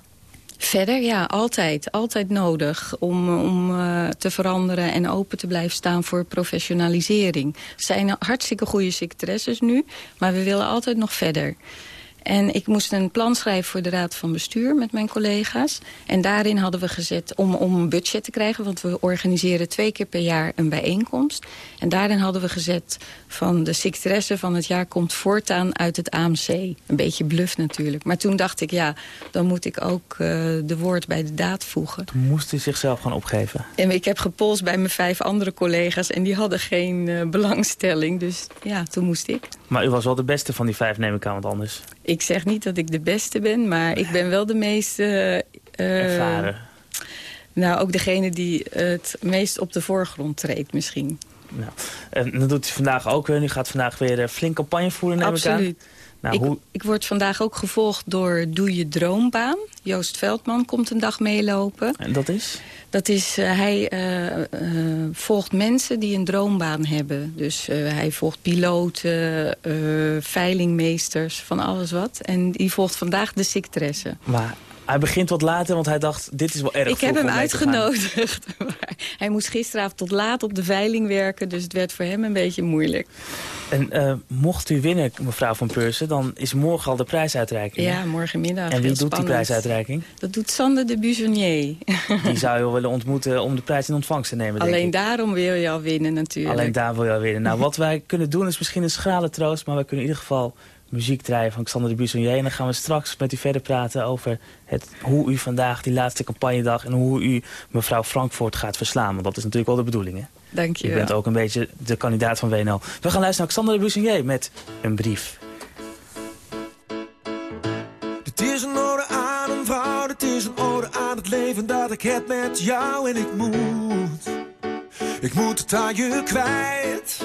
Verder, ja, altijd. Altijd nodig om, om te veranderen en open te blijven staan voor professionalisering. Er zijn hartstikke goede secretaresses nu, maar we willen altijd nog verder. En ik moest een plan schrijven voor de Raad van Bestuur met mijn collega's. En daarin hadden we gezet om, om een budget te krijgen... want we organiseren twee keer per jaar een bijeenkomst. En daarin hadden we gezet van de secretaresse van het jaar... komt voortaan uit het AMC. Een beetje bluff natuurlijk. Maar toen dacht ik, ja, dan moet ik ook uh, de woord bij de daad voegen. Toen moest u zichzelf gaan opgeven? En ik heb gepolst bij mijn vijf andere collega's... en die hadden geen uh, belangstelling. Dus ja, toen moest ik. Maar u was wel de beste van die vijf, neem ik aan, want anders... Ik zeg niet dat ik de beste ben, maar ik ben wel de meest... Uh, Ervaren. Nou, ook degene die het meest op de voorgrond treedt misschien. Nou, en dat doet u vandaag ook. U gaat vandaag weer een flink campagne voeren, neem Absoluut. ik aan. Nou, ik, hoe... ik word vandaag ook gevolgd door Doe je Droombaan. Joost Veldman komt een dag meelopen. En dat is? Dat is, uh, hij uh, uh, volgt mensen die een droombaan hebben. Dus hij volgt piloten, veilingmeesters, van alles wat. En die volgt vandaag de secretaresse. Maar hij begint wat later, want hij dacht, dit is wel erg Ik heb hem uitgenodigd. hij moest gisteravond tot laat op de veiling werken, dus het werd voor hem een beetje moeilijk. En uh, mocht u winnen, mevrouw Van Peursen, dan is morgen al de prijsuitreiking. Ja, morgenmiddag. En wie doet spannend. die prijsuitreiking? Dat doet Sander de Buzonier. Die zou je wel willen ontmoeten om de prijs in ontvangst te nemen, Alleen ik. daarom wil je al winnen natuurlijk. Alleen daar wil je al winnen. Nou, wat wij kunnen doen is misschien een schrale troost, maar wij kunnen in ieder geval muziek draaien van Xander de Buissonnier. En dan gaan we straks met u verder praten over het, hoe u vandaag die laatste campagnedag... en hoe u mevrouw Frankfurt gaat verslaan. Want dat is natuurlijk wel de bedoeling, hè? Dank je U bent ook een beetje de kandidaat van WNL. We gaan luisteren naar Xander de Buissonnier met een brief. Dit is een ode aan een vrouw, dit is een ode aan het leven dat ik heb met jou. En ik moet, ik moet het aan je kwijt.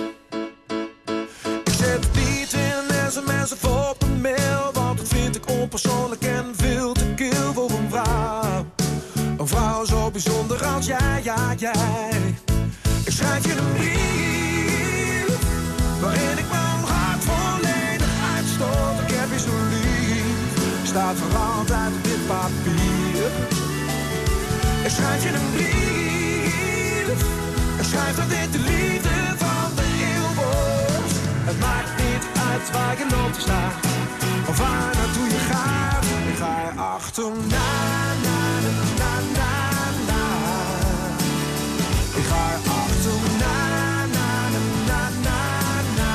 Onpersoonlijk en veel te kil voor een vrouw. Een vrouw zo bijzonder als jij, ja, jij. Ik schrijf je een brief, waarin ik mijn hart volledig uitstoot. Ik heb je zo lief, staat altijd op dit papier. Ik schrijf je een brief, ik schrijf dat dit de liefde van de eeuw. Het maakt niet uit waar je loopt of staat, Of waar naartoe je gaat, ik ga je achterna. Na, na, na, na. Ik ga je achterna. Na, na, na, na.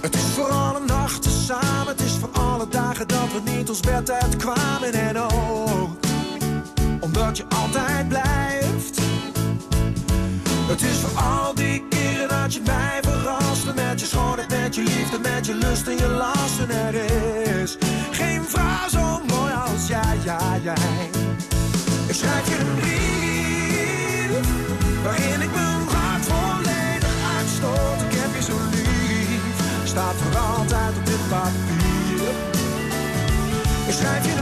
Het is voor alle nachten samen, het is voor alle dagen dat we niet ons bed uitkwamen. En ook omdat je altijd blijft. Het is voor al die keren dat je mij verraste met je schoonheid, met je liefde, met je lust en je lasten. Er is geen vrouw zo mooi als jij, jij, jij. Ik schrijf je een brief waarin ik mijn hart volledig uitstoot. Ik heb je zo lief, staat voor altijd op dit papier. Ik schrijf je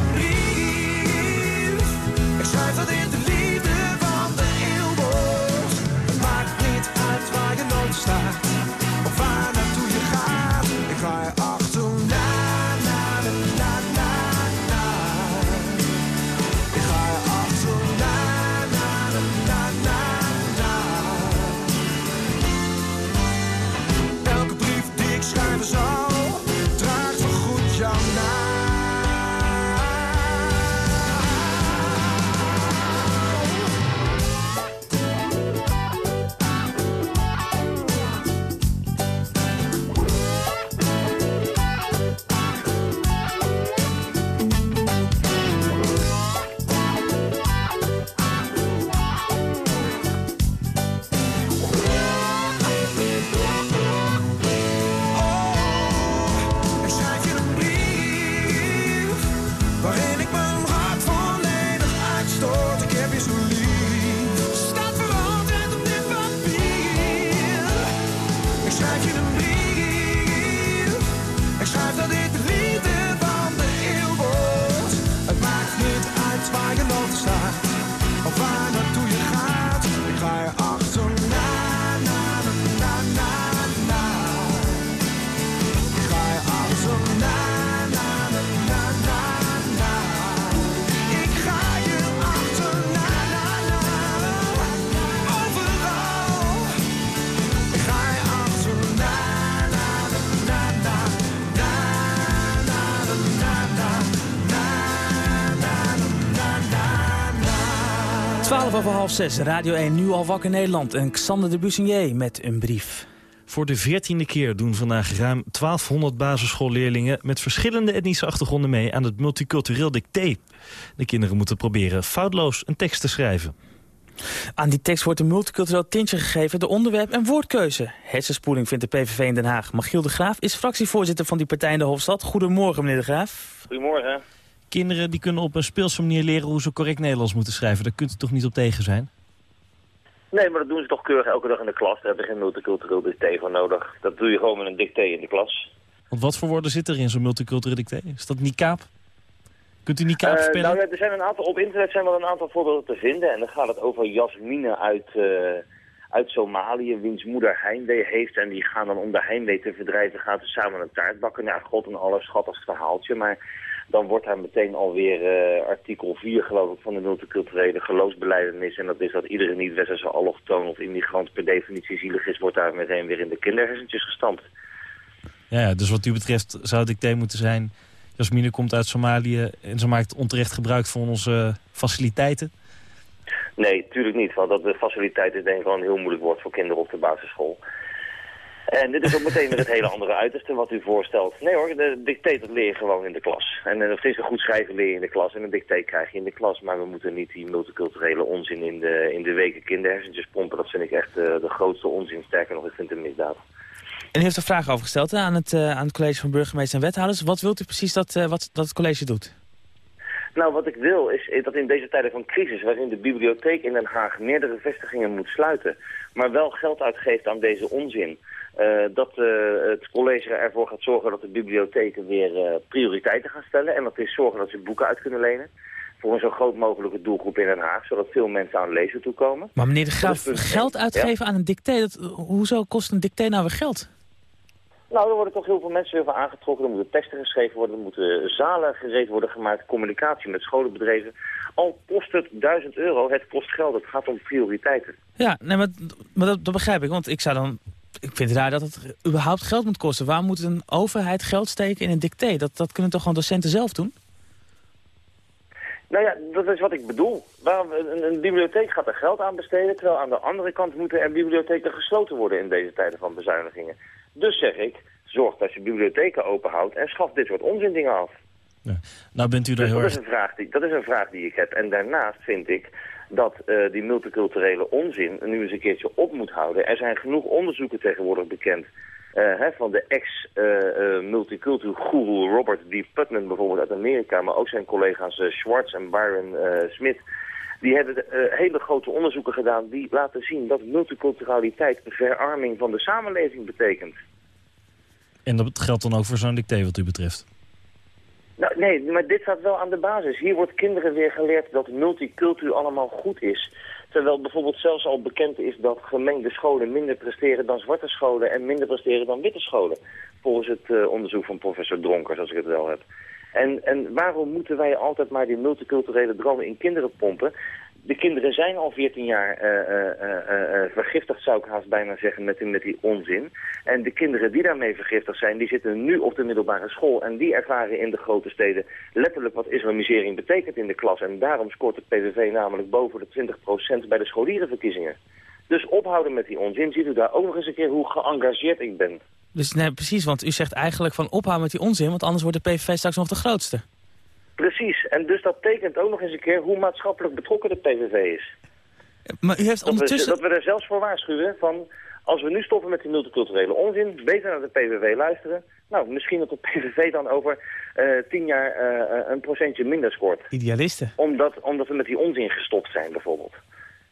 staat, half 6, Radio 1, nu al wakker Nederland. En Xander de Bussinier met een brief. Voor de veertiende keer doen vandaag ruim 1200 basisschoolleerlingen... met verschillende etnische achtergronden mee aan het multicultureel dicté. De kinderen moeten proberen foutloos een tekst te schrijven. Aan die tekst wordt een multicultureel tintje gegeven door onderwerp en woordkeuze. Hersenspoeling vindt de PVV in Den Haag. Magiel de Graaf is fractievoorzitter van die partij in de Hoofdstad. Goedemorgen, meneer de Graaf. Goedemorgen. Kinderen die kunnen op een speelse manier leren hoe ze correct Nederlands moeten schrijven. Daar kunt u toch niet op tegen zijn? Nee, maar dat doen ze toch keurig elke dag in de klas. Daar hebben ze geen multicultureel dicté voor nodig. Dat doe je gewoon met een dicté in de klas. Want wat voor woorden zit er in zo'n multicultureel dicté? Is dat niqab? Kunt u niqab Eh, spellen? nou, ja, er zijn een aantal, op internet zijn wel een aantal voorbeelden te vinden. En dan gaat het over Jasmine uit, eh, uit Somalië, wiens moeder heimwee heeft. En die gaan dan om de heimwee te verdrijven, gaan ze samen een taart bakken. Nou, god en alles, schattig verhaaltje. Maar dan wordt daar meteen alweer eh artikel 4, geloof ik, van de multiculturele geloofsbeleidenis. En dat is dat iedere niet-westerse allochtoon of immigrant per definitie zielig is, wordt daar meteen weer in de kinderhersentjes gestampt. Ja, ja, dus wat u betreft zou het dicté moeten zijn... Jasmine komt uit Somalië en ze maakt onterecht gebruik van onze faciliteiten. Nee, tuurlijk niet. Want dat de faciliteit is denk ik wel een heel moeilijk woord voor kinderen op de basisschool. En dit is ook meteen weer het hele andere uiterste wat u voorstelt. Nee hoor, de dictaat dat leer je gewoon in de klas. En eh, nog steeds een goed schrijven leer je in de klas. En een dictaat krijg je in de klas. Maar we moeten niet die multiculturele onzin in de, in de weken kinderhersentjes pompen. Dat vind ik echt eh, de grootste onzin. Sterker nog, ik vind het een misdaad. En u heeft een vraag over gesteld hè, aan, het, eh, aan het college van burgemeester en wethouders. Wat wilt u precies dat, eh, wat, dat het college doet? Nou, wat ik wil is dat in deze tijden van crisis, waarin de bibliotheek in Den Haag meerdere vestigingen moet sluiten, maar wel geld uitgeeft aan deze onzin, eh, dat eh, het college ervoor gaat zorgen dat de bibliotheken weer eh, prioriteiten gaan stellen. En dat is zorgen dat ze boeken uit kunnen lenen voor een zo groot mogelijke doelgroep in Den Haag, zodat veel mensen aan lezen toekomen. Maar meneer de Graaf, punt geld uitgeven aan een dicté, dat, hoezo kost een dicté nou weer geld? Nou, er worden toch heel veel mensen weer van aangetrokken. Er moeten teksten geschreven worden, er moeten zalen gereed worden gemaakt, communicatie met scholen bedreven. Al kost het 1000 euro, het kost geld. Het gaat om prioriteiten. Ja, nee, maar, maar dat, dat begrijp ik. Want ik zou dan ik vind het raar dat het überhaupt geld moet kosten. Waar moet een overheid geld steken in een dicté? Dat, dat kunnen toch gewoon docenten zelf doen? Nou ja, dat is wat ik bedoel. Waarom, een, een, bibliotheek gaat er geld aan besteden... terwijl aan de andere kant moeten er bibliotheken gesloten worden... in deze tijden van bezuinigingen. Dus zeg ik, zorg dat je bibliotheken openhoudt... en schaf dit soort onzindingen af. Ja. Nou bent u er dus heel dat, erg... is een vraag die, dat is een vraag die ik heb. En daarnaast vind ik dat uh, die multiculturele onzin nu eens een keertje op moet houden. Er zijn genoeg onderzoeken tegenwoordig bekend... Uh, hè, van de ex-multicultuur-guru Robert D. Putnam bijvoorbeeld uit Amerika... maar ook zijn collega's uh, Schwartz en Byron Smith... die hebben hele grote onderzoeken gedaan die laten zien... dat multiculturaliteit verarming van de samenleving betekent. En dat geldt dan ook voor zo'n dicté wat u betreft? Nou, nee, maar dit staat wel aan de basis. Hier wordt kinderen weer geleerd dat multicultuur allemaal goed is. Terwijl bijvoorbeeld zelfs al bekend is dat gemengde scholen minder presteren dan zwarte scholen en minder presteren dan witte scholen. Volgens het uh, onderzoek van professor Dronkers, als ik het wel heb. En, en waarom moeten wij altijd maar die multiculturele dromen in kinderen pompen? De kinderen zijn al 14 jaar uh, uh, vergiftigd, zou ik haast bijna zeggen, met, met die onzin. En de kinderen die daarmee vergiftigd zijn, die zitten nu op de middelbare school. En die ervaren in de grote steden letterlijk wat islamisering betekent in de klas. En daarom scoort de PVV namelijk boven de 20% bij de scholierenverkiezingen. Dus ophouden met die onzin. Ziet u daar ook nog eens een keer hoe geëngageerd ik ben. Dus nee, precies, want u zegt eigenlijk van ophouden met die onzin, want anders wordt de PVV straks nog de grootste. Precies, en dus dat tekent ook nog eens een keer hoe maatschappelijk betrokken de PVV is. Maar u heeft ondertussen... Dat we, dat we er zelfs voor waarschuwen van, als we nu stoppen met die multiculturele onzin, beter naar de PVV luisteren. Nou, misschien dat de PVV dan over uh, tien jaar uh, een procentje minder scoort. Idealisten. Omdat, omdat we met die onzin gestopt zijn, bijvoorbeeld.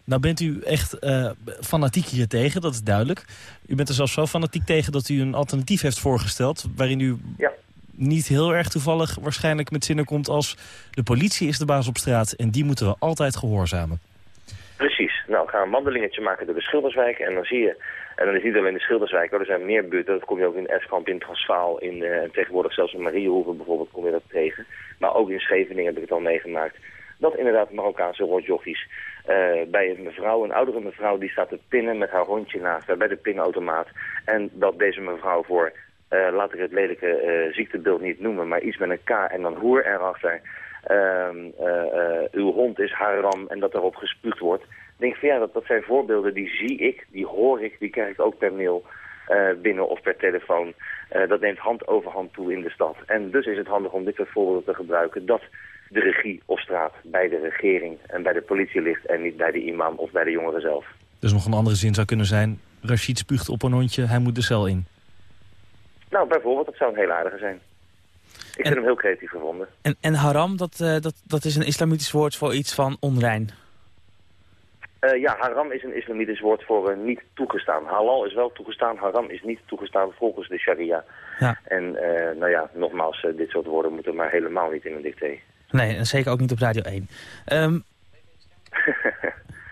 Nou bent u echt uh, fanatiek hier tegen, dat is duidelijk. U bent er zelfs zo fanatiek tegen dat u een alternatief heeft voorgesteld... waarin u ja niet heel erg toevallig waarschijnlijk met zinnen komt als... de politie is de baas op straat en die moeten we altijd gehoorzamen. Precies. Nou, we een wandelingetje maken door de Schilderswijk en dan zie je... En dan is niet alleen de Schilderswijk, er zijn meer buurten. Dat kom je ook in Eskamp, in Transvaal, in, en tegenwoordig zelfs in Mariehoeven bijvoorbeeld kom je dat tegen. Maar ook in Scheveningen heb ik het al meegemaakt. Dat inderdaad Marokkaanse rondjochies uh, bij een mevrouw, een oudere mevrouw, die staat te pinnen met haar hondje naast haar bij de pinautomaat. En dat deze mevrouw voor uh, laat ik het lelijke uh, ziektebeeld niet noemen, maar iets met een K en dan hoer erachter. Uh, uw hond is haram en dat erop gespuugd wordt. Ik denk van ja, dat, dat zijn voorbeelden die zie ik, die hoor ik, die krijg ik ook per mail binnen of per telefoon. dat neemt hand over hand toe in de stad. En dus is het handig om dit soort voorbeelden te gebruiken dat de regie op straat bij de regering en bij de politie ligt en niet bij de imam of bij de jongeren zelf. Dus nog een andere zin zou kunnen zijn, Rashid spuugt op een hondje, hij moet de cel in. Nou, bijvoorbeeld, dat zou een heel aardige zijn. Ik en, vind hem heel creatief gevonden. En, en haram, dat, uh, dat, dat is een islamitisch woord voor iets van onrein? Uh, ja, haram is een islamitisch woord voor uh, niet toegestaan. Halal is wel toegestaan, haram is niet toegestaan volgens de sharia. Ja. En nou ja, nogmaals, dit soort woorden moeten maar helemaal niet in een dicté. Nee, en zeker ook niet op Radio 1. Um,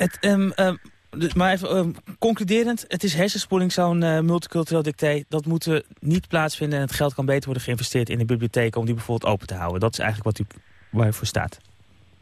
het, um, um, dus maar even uh, concluderend, het is hersenspoeling, zo'n uh, multicultureel dicté. Dat moet niet plaatsvinden en het geld kan beter worden geïnvesteerd in de bibliotheken... om die bijvoorbeeld open te houden. Dat is eigenlijk wat u, waar u voor staat.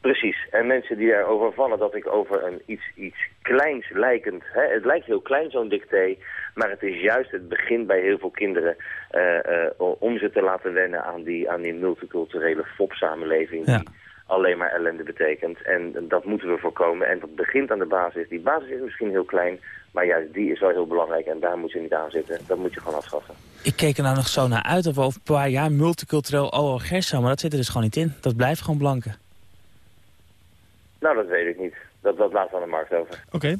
Precies. En mensen die erover vallen dat ik over een iets, iets kleins lijkend... Hè, het lijkt heel klein, zo'n dicté, maar het is juist het begin bij heel veel kinderen... Uh, om ze te laten wennen aan die, aan die multiculturele fopsamenleving... Ja. Die, alleen maar ellende betekent. En dat moeten we voorkomen. En dat begint aan de basis. Die basis is misschien heel klein, maar juist die is wel heel belangrijk. En daar moet je niet aan zitten. Dat moet je gewoon afschaffen. Ik keek er nou nog zo naar uit of we over een paar jaar multicultureel OLG zou, maar dat zit er dus gewoon niet in. Dat blijft gewoon blanken. Nou, dat weet ik niet. Dat, dat laat aan de markt over. Oké. Okay.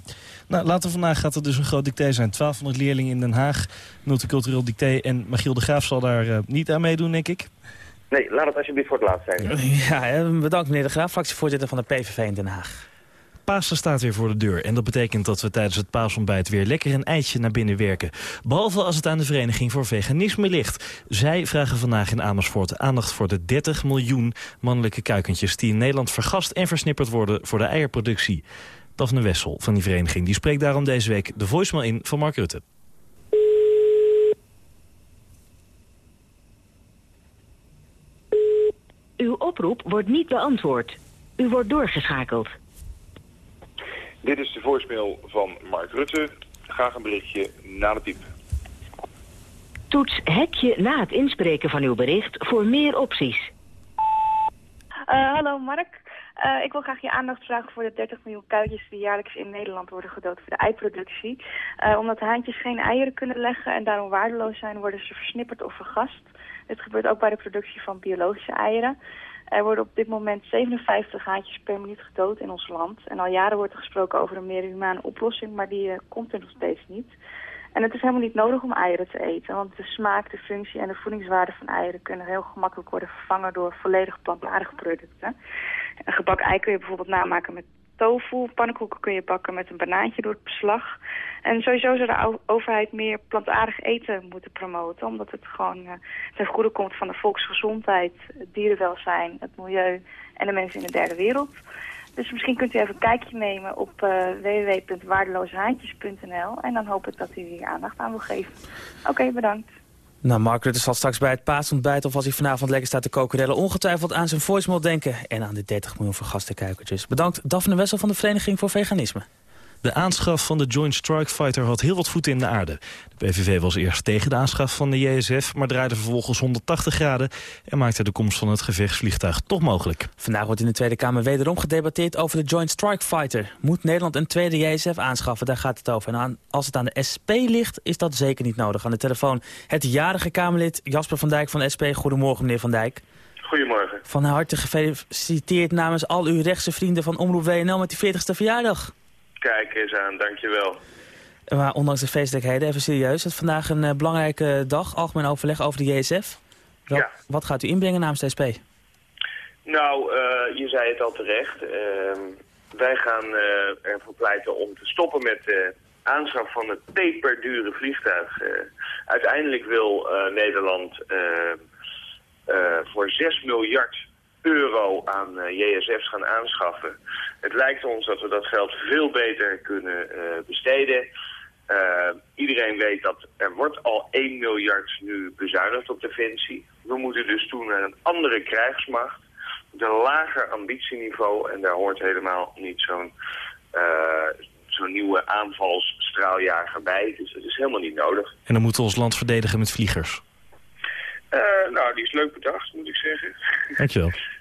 Nou, later vandaag gaat er dus een groot dicté zijn. 1200 leerlingen in Den Haag, multicultureel dicté. En Magiel de Graaf zal daar uh, niet aan meedoen, denk ik. Nee, laat het alsjeblieft voor het laatst zijn. Ja, bedankt meneer De Graaf, fractievoorzitter van de PVV in Den Haag. Pasen staat weer voor de deur en dat betekent dat we tijdens het paasontbijt weer lekker een eitje naar binnen werken. Behalve als het aan de Vereniging voor Veganisme ligt. Zij vragen vandaag in Amersfoort aandacht voor de 30 miljoen mannelijke kuikentjes die in Nederland vergast en versnipperd worden voor de eierproductie. Daphne Wessel van die vereniging die spreekt daarom deze week de voicemail in van Mark Rutte. Uw oproep wordt niet beantwoord. U wordt doorgeschakeld. Dit is de voicemail van Mark Rutte. Graag een berichtje na de piep. Toets hekje na het inspreken van uw bericht voor meer opties. Uh, hallo Mark. Uh, ik wil graag je aandacht vragen voor de 30 miljoen kuikjes die jaarlijks in Nederland worden gedood voor de eiproductie. Uh, omdat de haantjes geen eieren kunnen leggen en daarom waardeloos zijn, worden ze versnipperd of vergast. Dit gebeurt ook bij de productie van biologische eieren. Er worden op dit moment 57 haantjes per minuut gedood in ons land. En al jaren wordt er gesproken over een meer humane oplossing, maar die uh, komt er nog steeds niet. En het is helemaal niet nodig om eieren te eten, want de smaak, de functie en de voedingswaarde van eieren kunnen heel gemakkelijk worden vervangen door volledig plantaardige producten. Een gebak ei kun je bijvoorbeeld namaken met tofu, pannenkoeken kun je bakken met een banaantje door het beslag. En sowieso zou de overheid meer plantaardig eten moeten promoten, omdat het gewoon uh, ten goede komt van de volksgezondheid, het dierenwelzijn, het milieu en de mensen in de derde wereld. Dus misschien kunt u even een kijkje nemen op uh, www.waardelooshaantjes.nl. En dan hoop ik dat u hier aandacht aan wil geven. Oké, bedankt. Nou, Mark Rutte zal straks bij het paasontbijt... of als hij vanavond lekker staat te kokerellen... ongetwijfeld aan zijn voicemail denken... en aan de 30 miljoen vergaste kuikertjes. Bedankt Daphne Wessel van de Vereniging voor Veganisme. De aanschaf van de Joint Strike Fighter had heel wat voeten in de aarde. De PVV was eerst tegen de aanschaf van de JSF... maar draaide vervolgens 180 graden... en maakte de komst van het gevechtsvliegtuig toch mogelijk. Vandaag wordt in de Tweede Kamer wederom gedebatteerd over de Joint Strike Fighter. Moet Nederland een tweede JSF aanschaffen? Daar gaat het over. En als het aan de SP ligt, is dat zeker niet nodig. Aan de telefoon het jarige Kamerlid Jasper van Dijk van SP. Goedemorgen, meneer Van Dijk. Goedemorgen. Van harte gefeliciteerd namens al uw rechtse vrienden van Omroep WNL met die 40ste verjaardag. Kijk eens aan, dankjewel. Maar ondanks de feestelijkheden, even serieus. Het is vandaag een uh, belangrijke dag, algemeen overleg over de JSF. Wel, ja. Wat gaat u inbrengen namens SP? Nou, uh, je zei het al terecht. Uh, wij gaan uh, ervoor pleiten om te stoppen met de aanschaf van het peperdure vliegtuig. uiteindelijk wil Nederland voor 6 miljard euro aan uh, JSF's gaan aanschaffen. Het lijkt ons dat we dat geld veel beter kunnen uh, besteden. Uh, iedereen weet dat er wordt al 1 miljard nu bezuinigd op defensie. We moeten dus toen naar een andere krijgsmacht. Een lager ambitieniveau. En daar hoort helemaal niet zo'n zo'n nieuwe aanvalsstraaljager bij. Dus dat is helemaal niet nodig. En dan moeten we ons land verdedigen met vliegers. Uh, nou, die is leuk bedacht, moet ik zeggen. Dankjewel.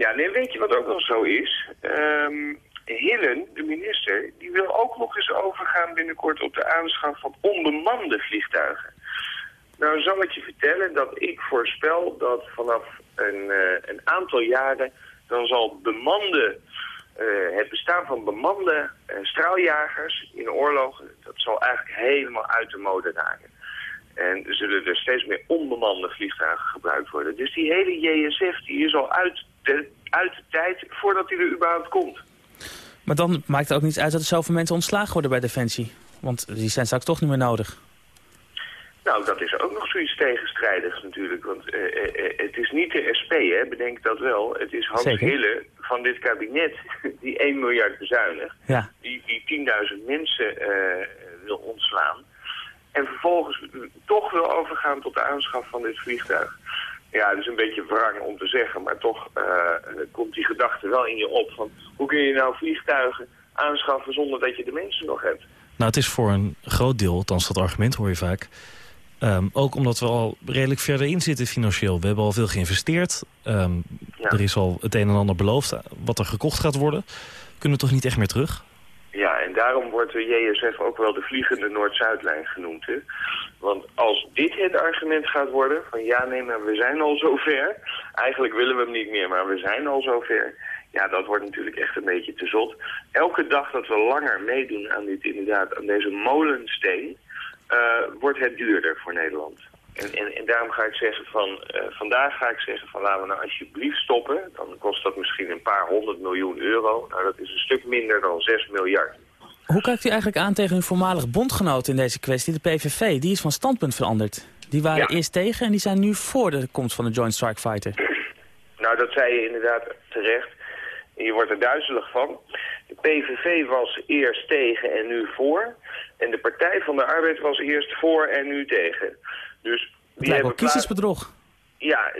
Ja, nee, weet je wat ook wel zo is? Um, Hillen, de minister, die wil ook nog eens overgaan binnenkort op de aanschaf van onbemande vliegtuigen. Nou zal ik je vertellen dat ik voorspel dat vanaf een, uh, een aantal jaren dan zal bemande, uh, het bestaan van bemande uh, straaljagers in oorlogen, dat zal eigenlijk helemaal uit de mode raken. En er zullen er steeds meer onbemande vliegtuigen gebruikt worden. Dus die hele JSF die is al uit de, uit de tijd voordat hij er überhaupt komt. Maar dan maakt het ook niet uit dat er zoveel mensen ontslagen worden bij Defensie. Want die zijn straks toch niet meer nodig. Nou, dat is ook nog zoiets tegenstrijdigs natuurlijk. Want uh, uh, het is niet de SP, hè, bedenk dat wel. Het is Hans Zeker. Hille van dit kabinet die 1 miljard bezuinigt. Ja. Die, die 10.000 mensen wil ontslaan. En vervolgens toch wil overgaan tot de aanschaf van dit vliegtuig. Ja, het is een beetje wrang om te zeggen, maar toch uh, komt die gedachte wel in je op. Van, hoe kun je nou vliegtuigen aanschaffen zonder dat je de mensen nog hebt? Nou, het is voor een groot deel, althans dat argument hoor je vaak... Um, ook omdat we al redelijk verder in zitten financieel. We hebben al veel geïnvesteerd. Um, ja. Er is al het een en ander beloofd wat er gekocht gaat worden. Kunnen we toch niet echt meer terug? En daarom wordt de JSF ook wel de vliegende Noord-Zuidlijn genoemd. Hè? Want als dit het argument gaat worden, van ja, nee, maar we zijn al zover. Eigenlijk willen we hem niet meer, maar we zijn al zover. Ja, dat wordt natuurlijk echt een beetje te zot. Elke dag dat we langer meedoen aan dit inderdaad, aan deze molensteen, uh, wordt het duurder voor Nederland. En, en, daarom ga ik zeggen van, uh, vandaag ga ik zeggen van laten we nou alsjeblieft stoppen. Dan kost dat misschien een paar honderd miljoen euro. Nou, dat is een stuk minder dan 6 miljard. Hoe kijkt u eigenlijk aan tegen uw voormalig bondgenoot in deze kwestie, de PVV? Die is van standpunt veranderd. Die waren ja. eerst tegen en die zijn nu voor de komst van de Joint Strike Fighter. Nou, dat zei je inderdaad terecht. Je wordt er duizelig van. De PVV was eerst tegen en nu voor. En de Partij van de Arbeid was eerst voor en nu tegen. Dus het lijkt wel kiezersbedrog. Ja,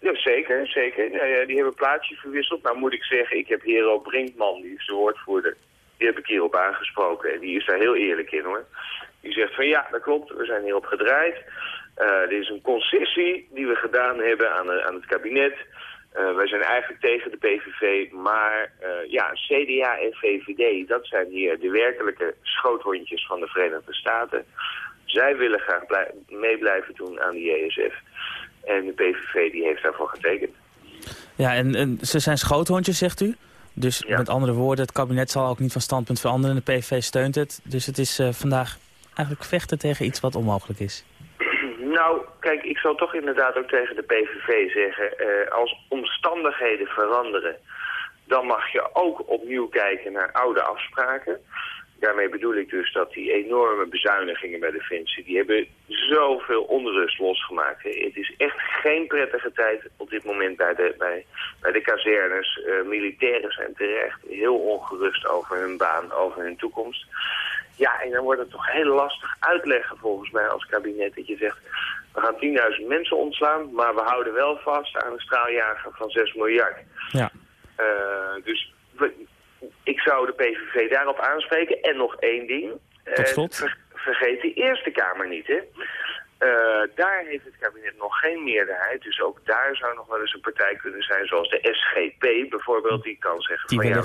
Ja, zeker, zeker. Ja, die hebben plaatsje verwisseld. Nou moet ik zeggen, ik heb Hero Brinkman, die is de woordvoerder. Die heb ik hierop aangesproken en die is daar heel eerlijk in hoor. Die zegt van ja, dat klopt, we zijn hierop gedraaid. Uh, dit is een concessie die we gedaan hebben aan, aan het kabinet. Uh, wij zijn eigenlijk tegen de PVV, maar ja, CDA en VVD, dat zijn hier de werkelijke schoothondjes van de Verenigde Staten. Zij willen graag mee blijven doen aan de JSF. En de PVV die heeft daarvoor getekend. Ja, en, en ze zijn schoothondjes, zegt u? Dus ja. met andere woorden, het kabinet zal ook niet van standpunt veranderen. De PVV steunt het. Dus het is uh, vandaag eigenlijk vechten tegen iets wat onmogelijk is. Nou, kijk, ik zal toch inderdaad ook tegen de PVV zeggen... Uh, als omstandigheden veranderen... dan mag je ook opnieuw kijken naar oude afspraken. Daarmee bedoel ik dus dat die enorme bezuinigingen bij Defensie... die hebben zoveel onrust losgemaakt. Hè. Het is echt geen prettige tijd op dit moment bij de, bij, bij de kazernes. Uh, militairen zijn terecht heel ongerust over hun baan, over hun toekomst. Ja, en dan wordt het toch heel lastig uitleggen volgens mij als kabinet... dat je zegt, we gaan 10.000 mensen ontslaan... maar we houden wel vast aan een straaljager van 6 miljard. Ja. Uh, dus we, ik zou de PVV daarop aanspreken. En nog één ding. Tot slot. Uh, ver, vergeet de Eerste Kamer niet, hè. Uh, daar heeft het kabinet nog geen meerderheid. Dus ook daar zou nog wel eens een partij kunnen zijn... zoals de SGP bijvoorbeeld, die kan zeggen... Die van, ja,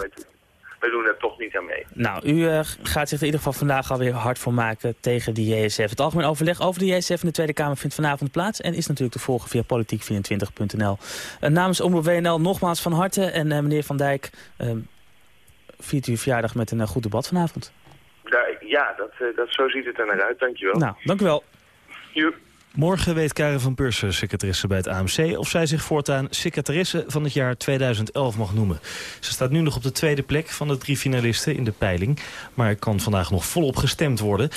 we doen er toch niet aan mee. Nou, u uh, gaat zich in ieder geval vandaag alweer hard voor maken tegen de JSF. Het algemeen overleg over de JSF in de Tweede Kamer vindt vanavond plaats... en is natuurlijk te volgen via politiek24.nl. Uh, namens Omroep WNL nogmaals van harte. En meneer Van Dijk, viert u verjaardag met een uh, goed debat vanavond. Daar, ja, dat, uh, dat, zo ziet het er naar uit. Dankjewel. Nou, dank u wel. Joep. Morgen weet Karin van Pursen, secretaresse bij het AMC... of zij zich voortaan secretaresse van het jaar 2011 mag noemen. Ze staat nu nog op de tweede plek van de drie finalisten in de peiling. Maar kan vandaag nog volop gestemd worden.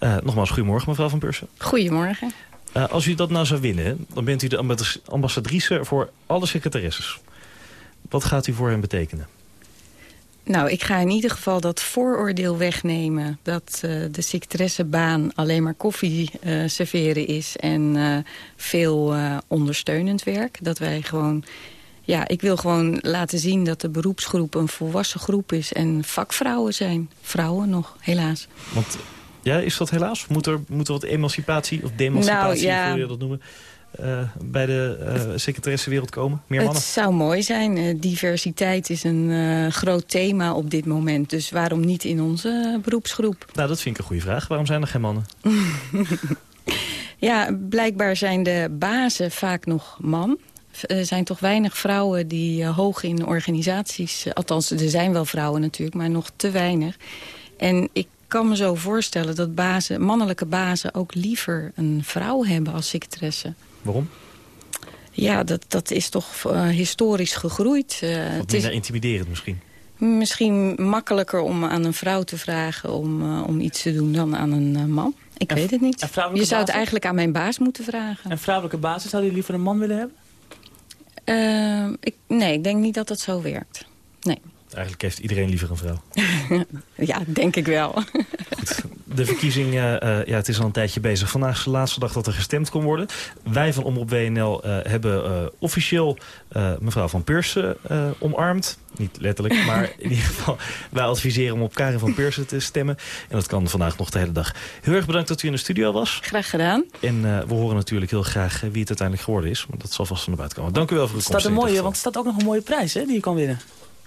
Uh, nogmaals, goedemorgen mevrouw van Pursen. Goedemorgen. Uh, als u dat nou zou winnen, dan bent u de ambassadrice voor alle secretaresses. Wat gaat u voor hen betekenen? Nou, ik ga in ieder geval dat vooroordeel wegnemen... dat uh, de secretaressebaan alleen maar koffie uh, serveren is... en uh, veel ondersteunend werk. Dat wij gewoon... Ja, ik wil gewoon laten zien dat de beroepsgroep een volwassen groep is... en vakvrouwen zijn. Vrouwen nog, helaas. Want, ja, is dat helaas? Moet er, moet er wat emancipatie of demancipatie, nou, ja. hoe je dat noemen... Uh, bij de uh, secretaressenwereld komen? Meer mannen? Het zou mooi zijn. Uh, diversiteit is een groot thema op dit moment. Dus waarom niet in onze beroepsgroep? Nou, dat vind ik een goede vraag. Waarom zijn er geen mannen? ja, blijkbaar zijn de bazen vaak nog man. Er zijn toch weinig vrouwen die hoog in organisaties... althans, er zijn wel vrouwen natuurlijk, maar nog te weinig. En ik kan me zo voorstellen dat bazen, mannelijke bazen ook liever een vrouw hebben als secretaresse. Waarom? Ja, dat, dat is toch uh, historisch gegroeid. Uh, Wat minder is intimiderend misschien? Misschien makkelijker om aan een vrouw te vragen om, uh, om iets te doen dan aan een man. Ik en, weet het niet. Je zou basis? het eigenlijk aan mijn baas moeten vragen. En vrouwelijke basis, zou je liever een man willen hebben? ik, nee, ik denk niet dat dat zo werkt. Nee. Eigenlijk heeft iedereen liever een vrouw. ja, denk ik wel. Goed. De verkiezing, uh, uh, ja, het is al een tijdje bezig. Vandaag is de laatste dag dat er gestemd kon worden. Wij van Omroep WNL uh, hebben officieel mevrouw Van Peursen omarmd. Niet letterlijk, maar in ieder geval... wij adviseren om op Karin van Peursen te stemmen. En dat kan vandaag nog de hele dag. Heel erg bedankt dat u in de studio was. Graag gedaan. En we horen natuurlijk heel graag wie het uiteindelijk geworden is. Maar dat zal vast van de buiten komen. Dank u wel voor uw komst. Het staat een mooie, want er staat ook nog een mooie prijs hè, die je kan winnen.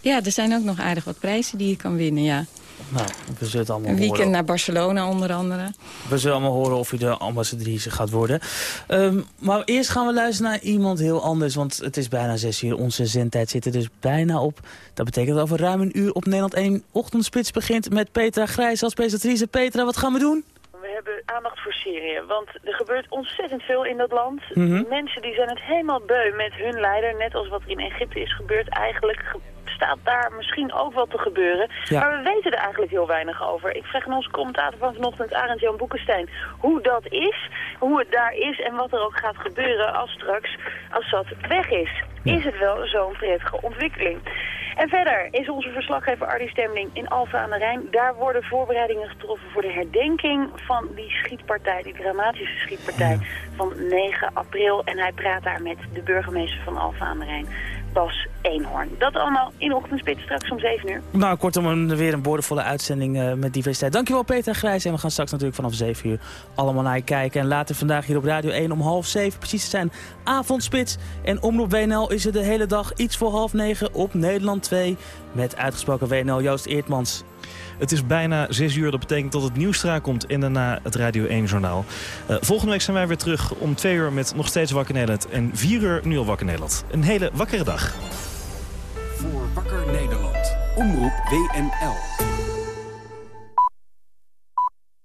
Ja, er zijn ook nog aardig wat prijzen die je kan winnen, ja. Nou, we zullen het allemaal Een weekend horen. naar Barcelona onder andere. We zullen allemaal horen of u de ambassadrice gaat worden. Um, maar eerst gaan we luisteren naar iemand heel anders. Want het is bijna zes uur. Onze zendtijd zit er dus bijna op. Dat betekent dat over ruim een uur op Nederland 1 ochtendspits begint met Petra Grijs als presentatrice. Petra, wat gaan we doen? We hebben aandacht voor Syrië, want er gebeurt ontzettend veel in dat land. Mhm. Mm -hmm. Mensen die zijn het helemaal beu met hun leider, net als wat er in Egypte is gebeurd. Eigenlijk staat daar misschien ook wat te gebeuren. Ja. Maar we weten er eigenlijk heel weinig over. Ik vraag aan onze commentator van vanochtend, Arend Jan Boekenstein, hoe dat is, hoe het daar is en wat er ook gaat gebeuren als straks Assad weg is. Ja. Is het wel zo'n prettige ontwikkeling? En verder is onze verslaggever Ardi Stemling in Alphen aan de Rijn. Daar worden voorbereidingen getroffen voor de herdenking van die schietpartij, die dramatische schietpartij van 9 april. En hij praat daar met de burgemeester van Alphen aan de Rijn, Bas Eenhoorn. Dat allemaal in Ochtendspit straks om 7 uur. Nou, kortom, een, weer een boordevolle uitzending uh, met diversiteit. Dankjewel Peter Grijs. En we gaan straks natuurlijk vanaf 7 uur allemaal naar je kijken. En later vandaag hier op Radio 1 om half 7 precies te zijn avondspits. En Omroep WNL is er de hele dag iets voor half 9 op Nederland 2. Met uitgesproken WNL Joost Eertmans. Het is bijna 6 uur. Dat betekent dat het nieuws eraan komt en daarna het Radio 1-journaal. Uh, volgende week zijn wij weer terug om 2 uur met nog steeds Wakker Nederland. En 4 uur nu al Wakker Nederland. Een hele wakkere dag. Voor Wakker Nederland. Omroep WNL.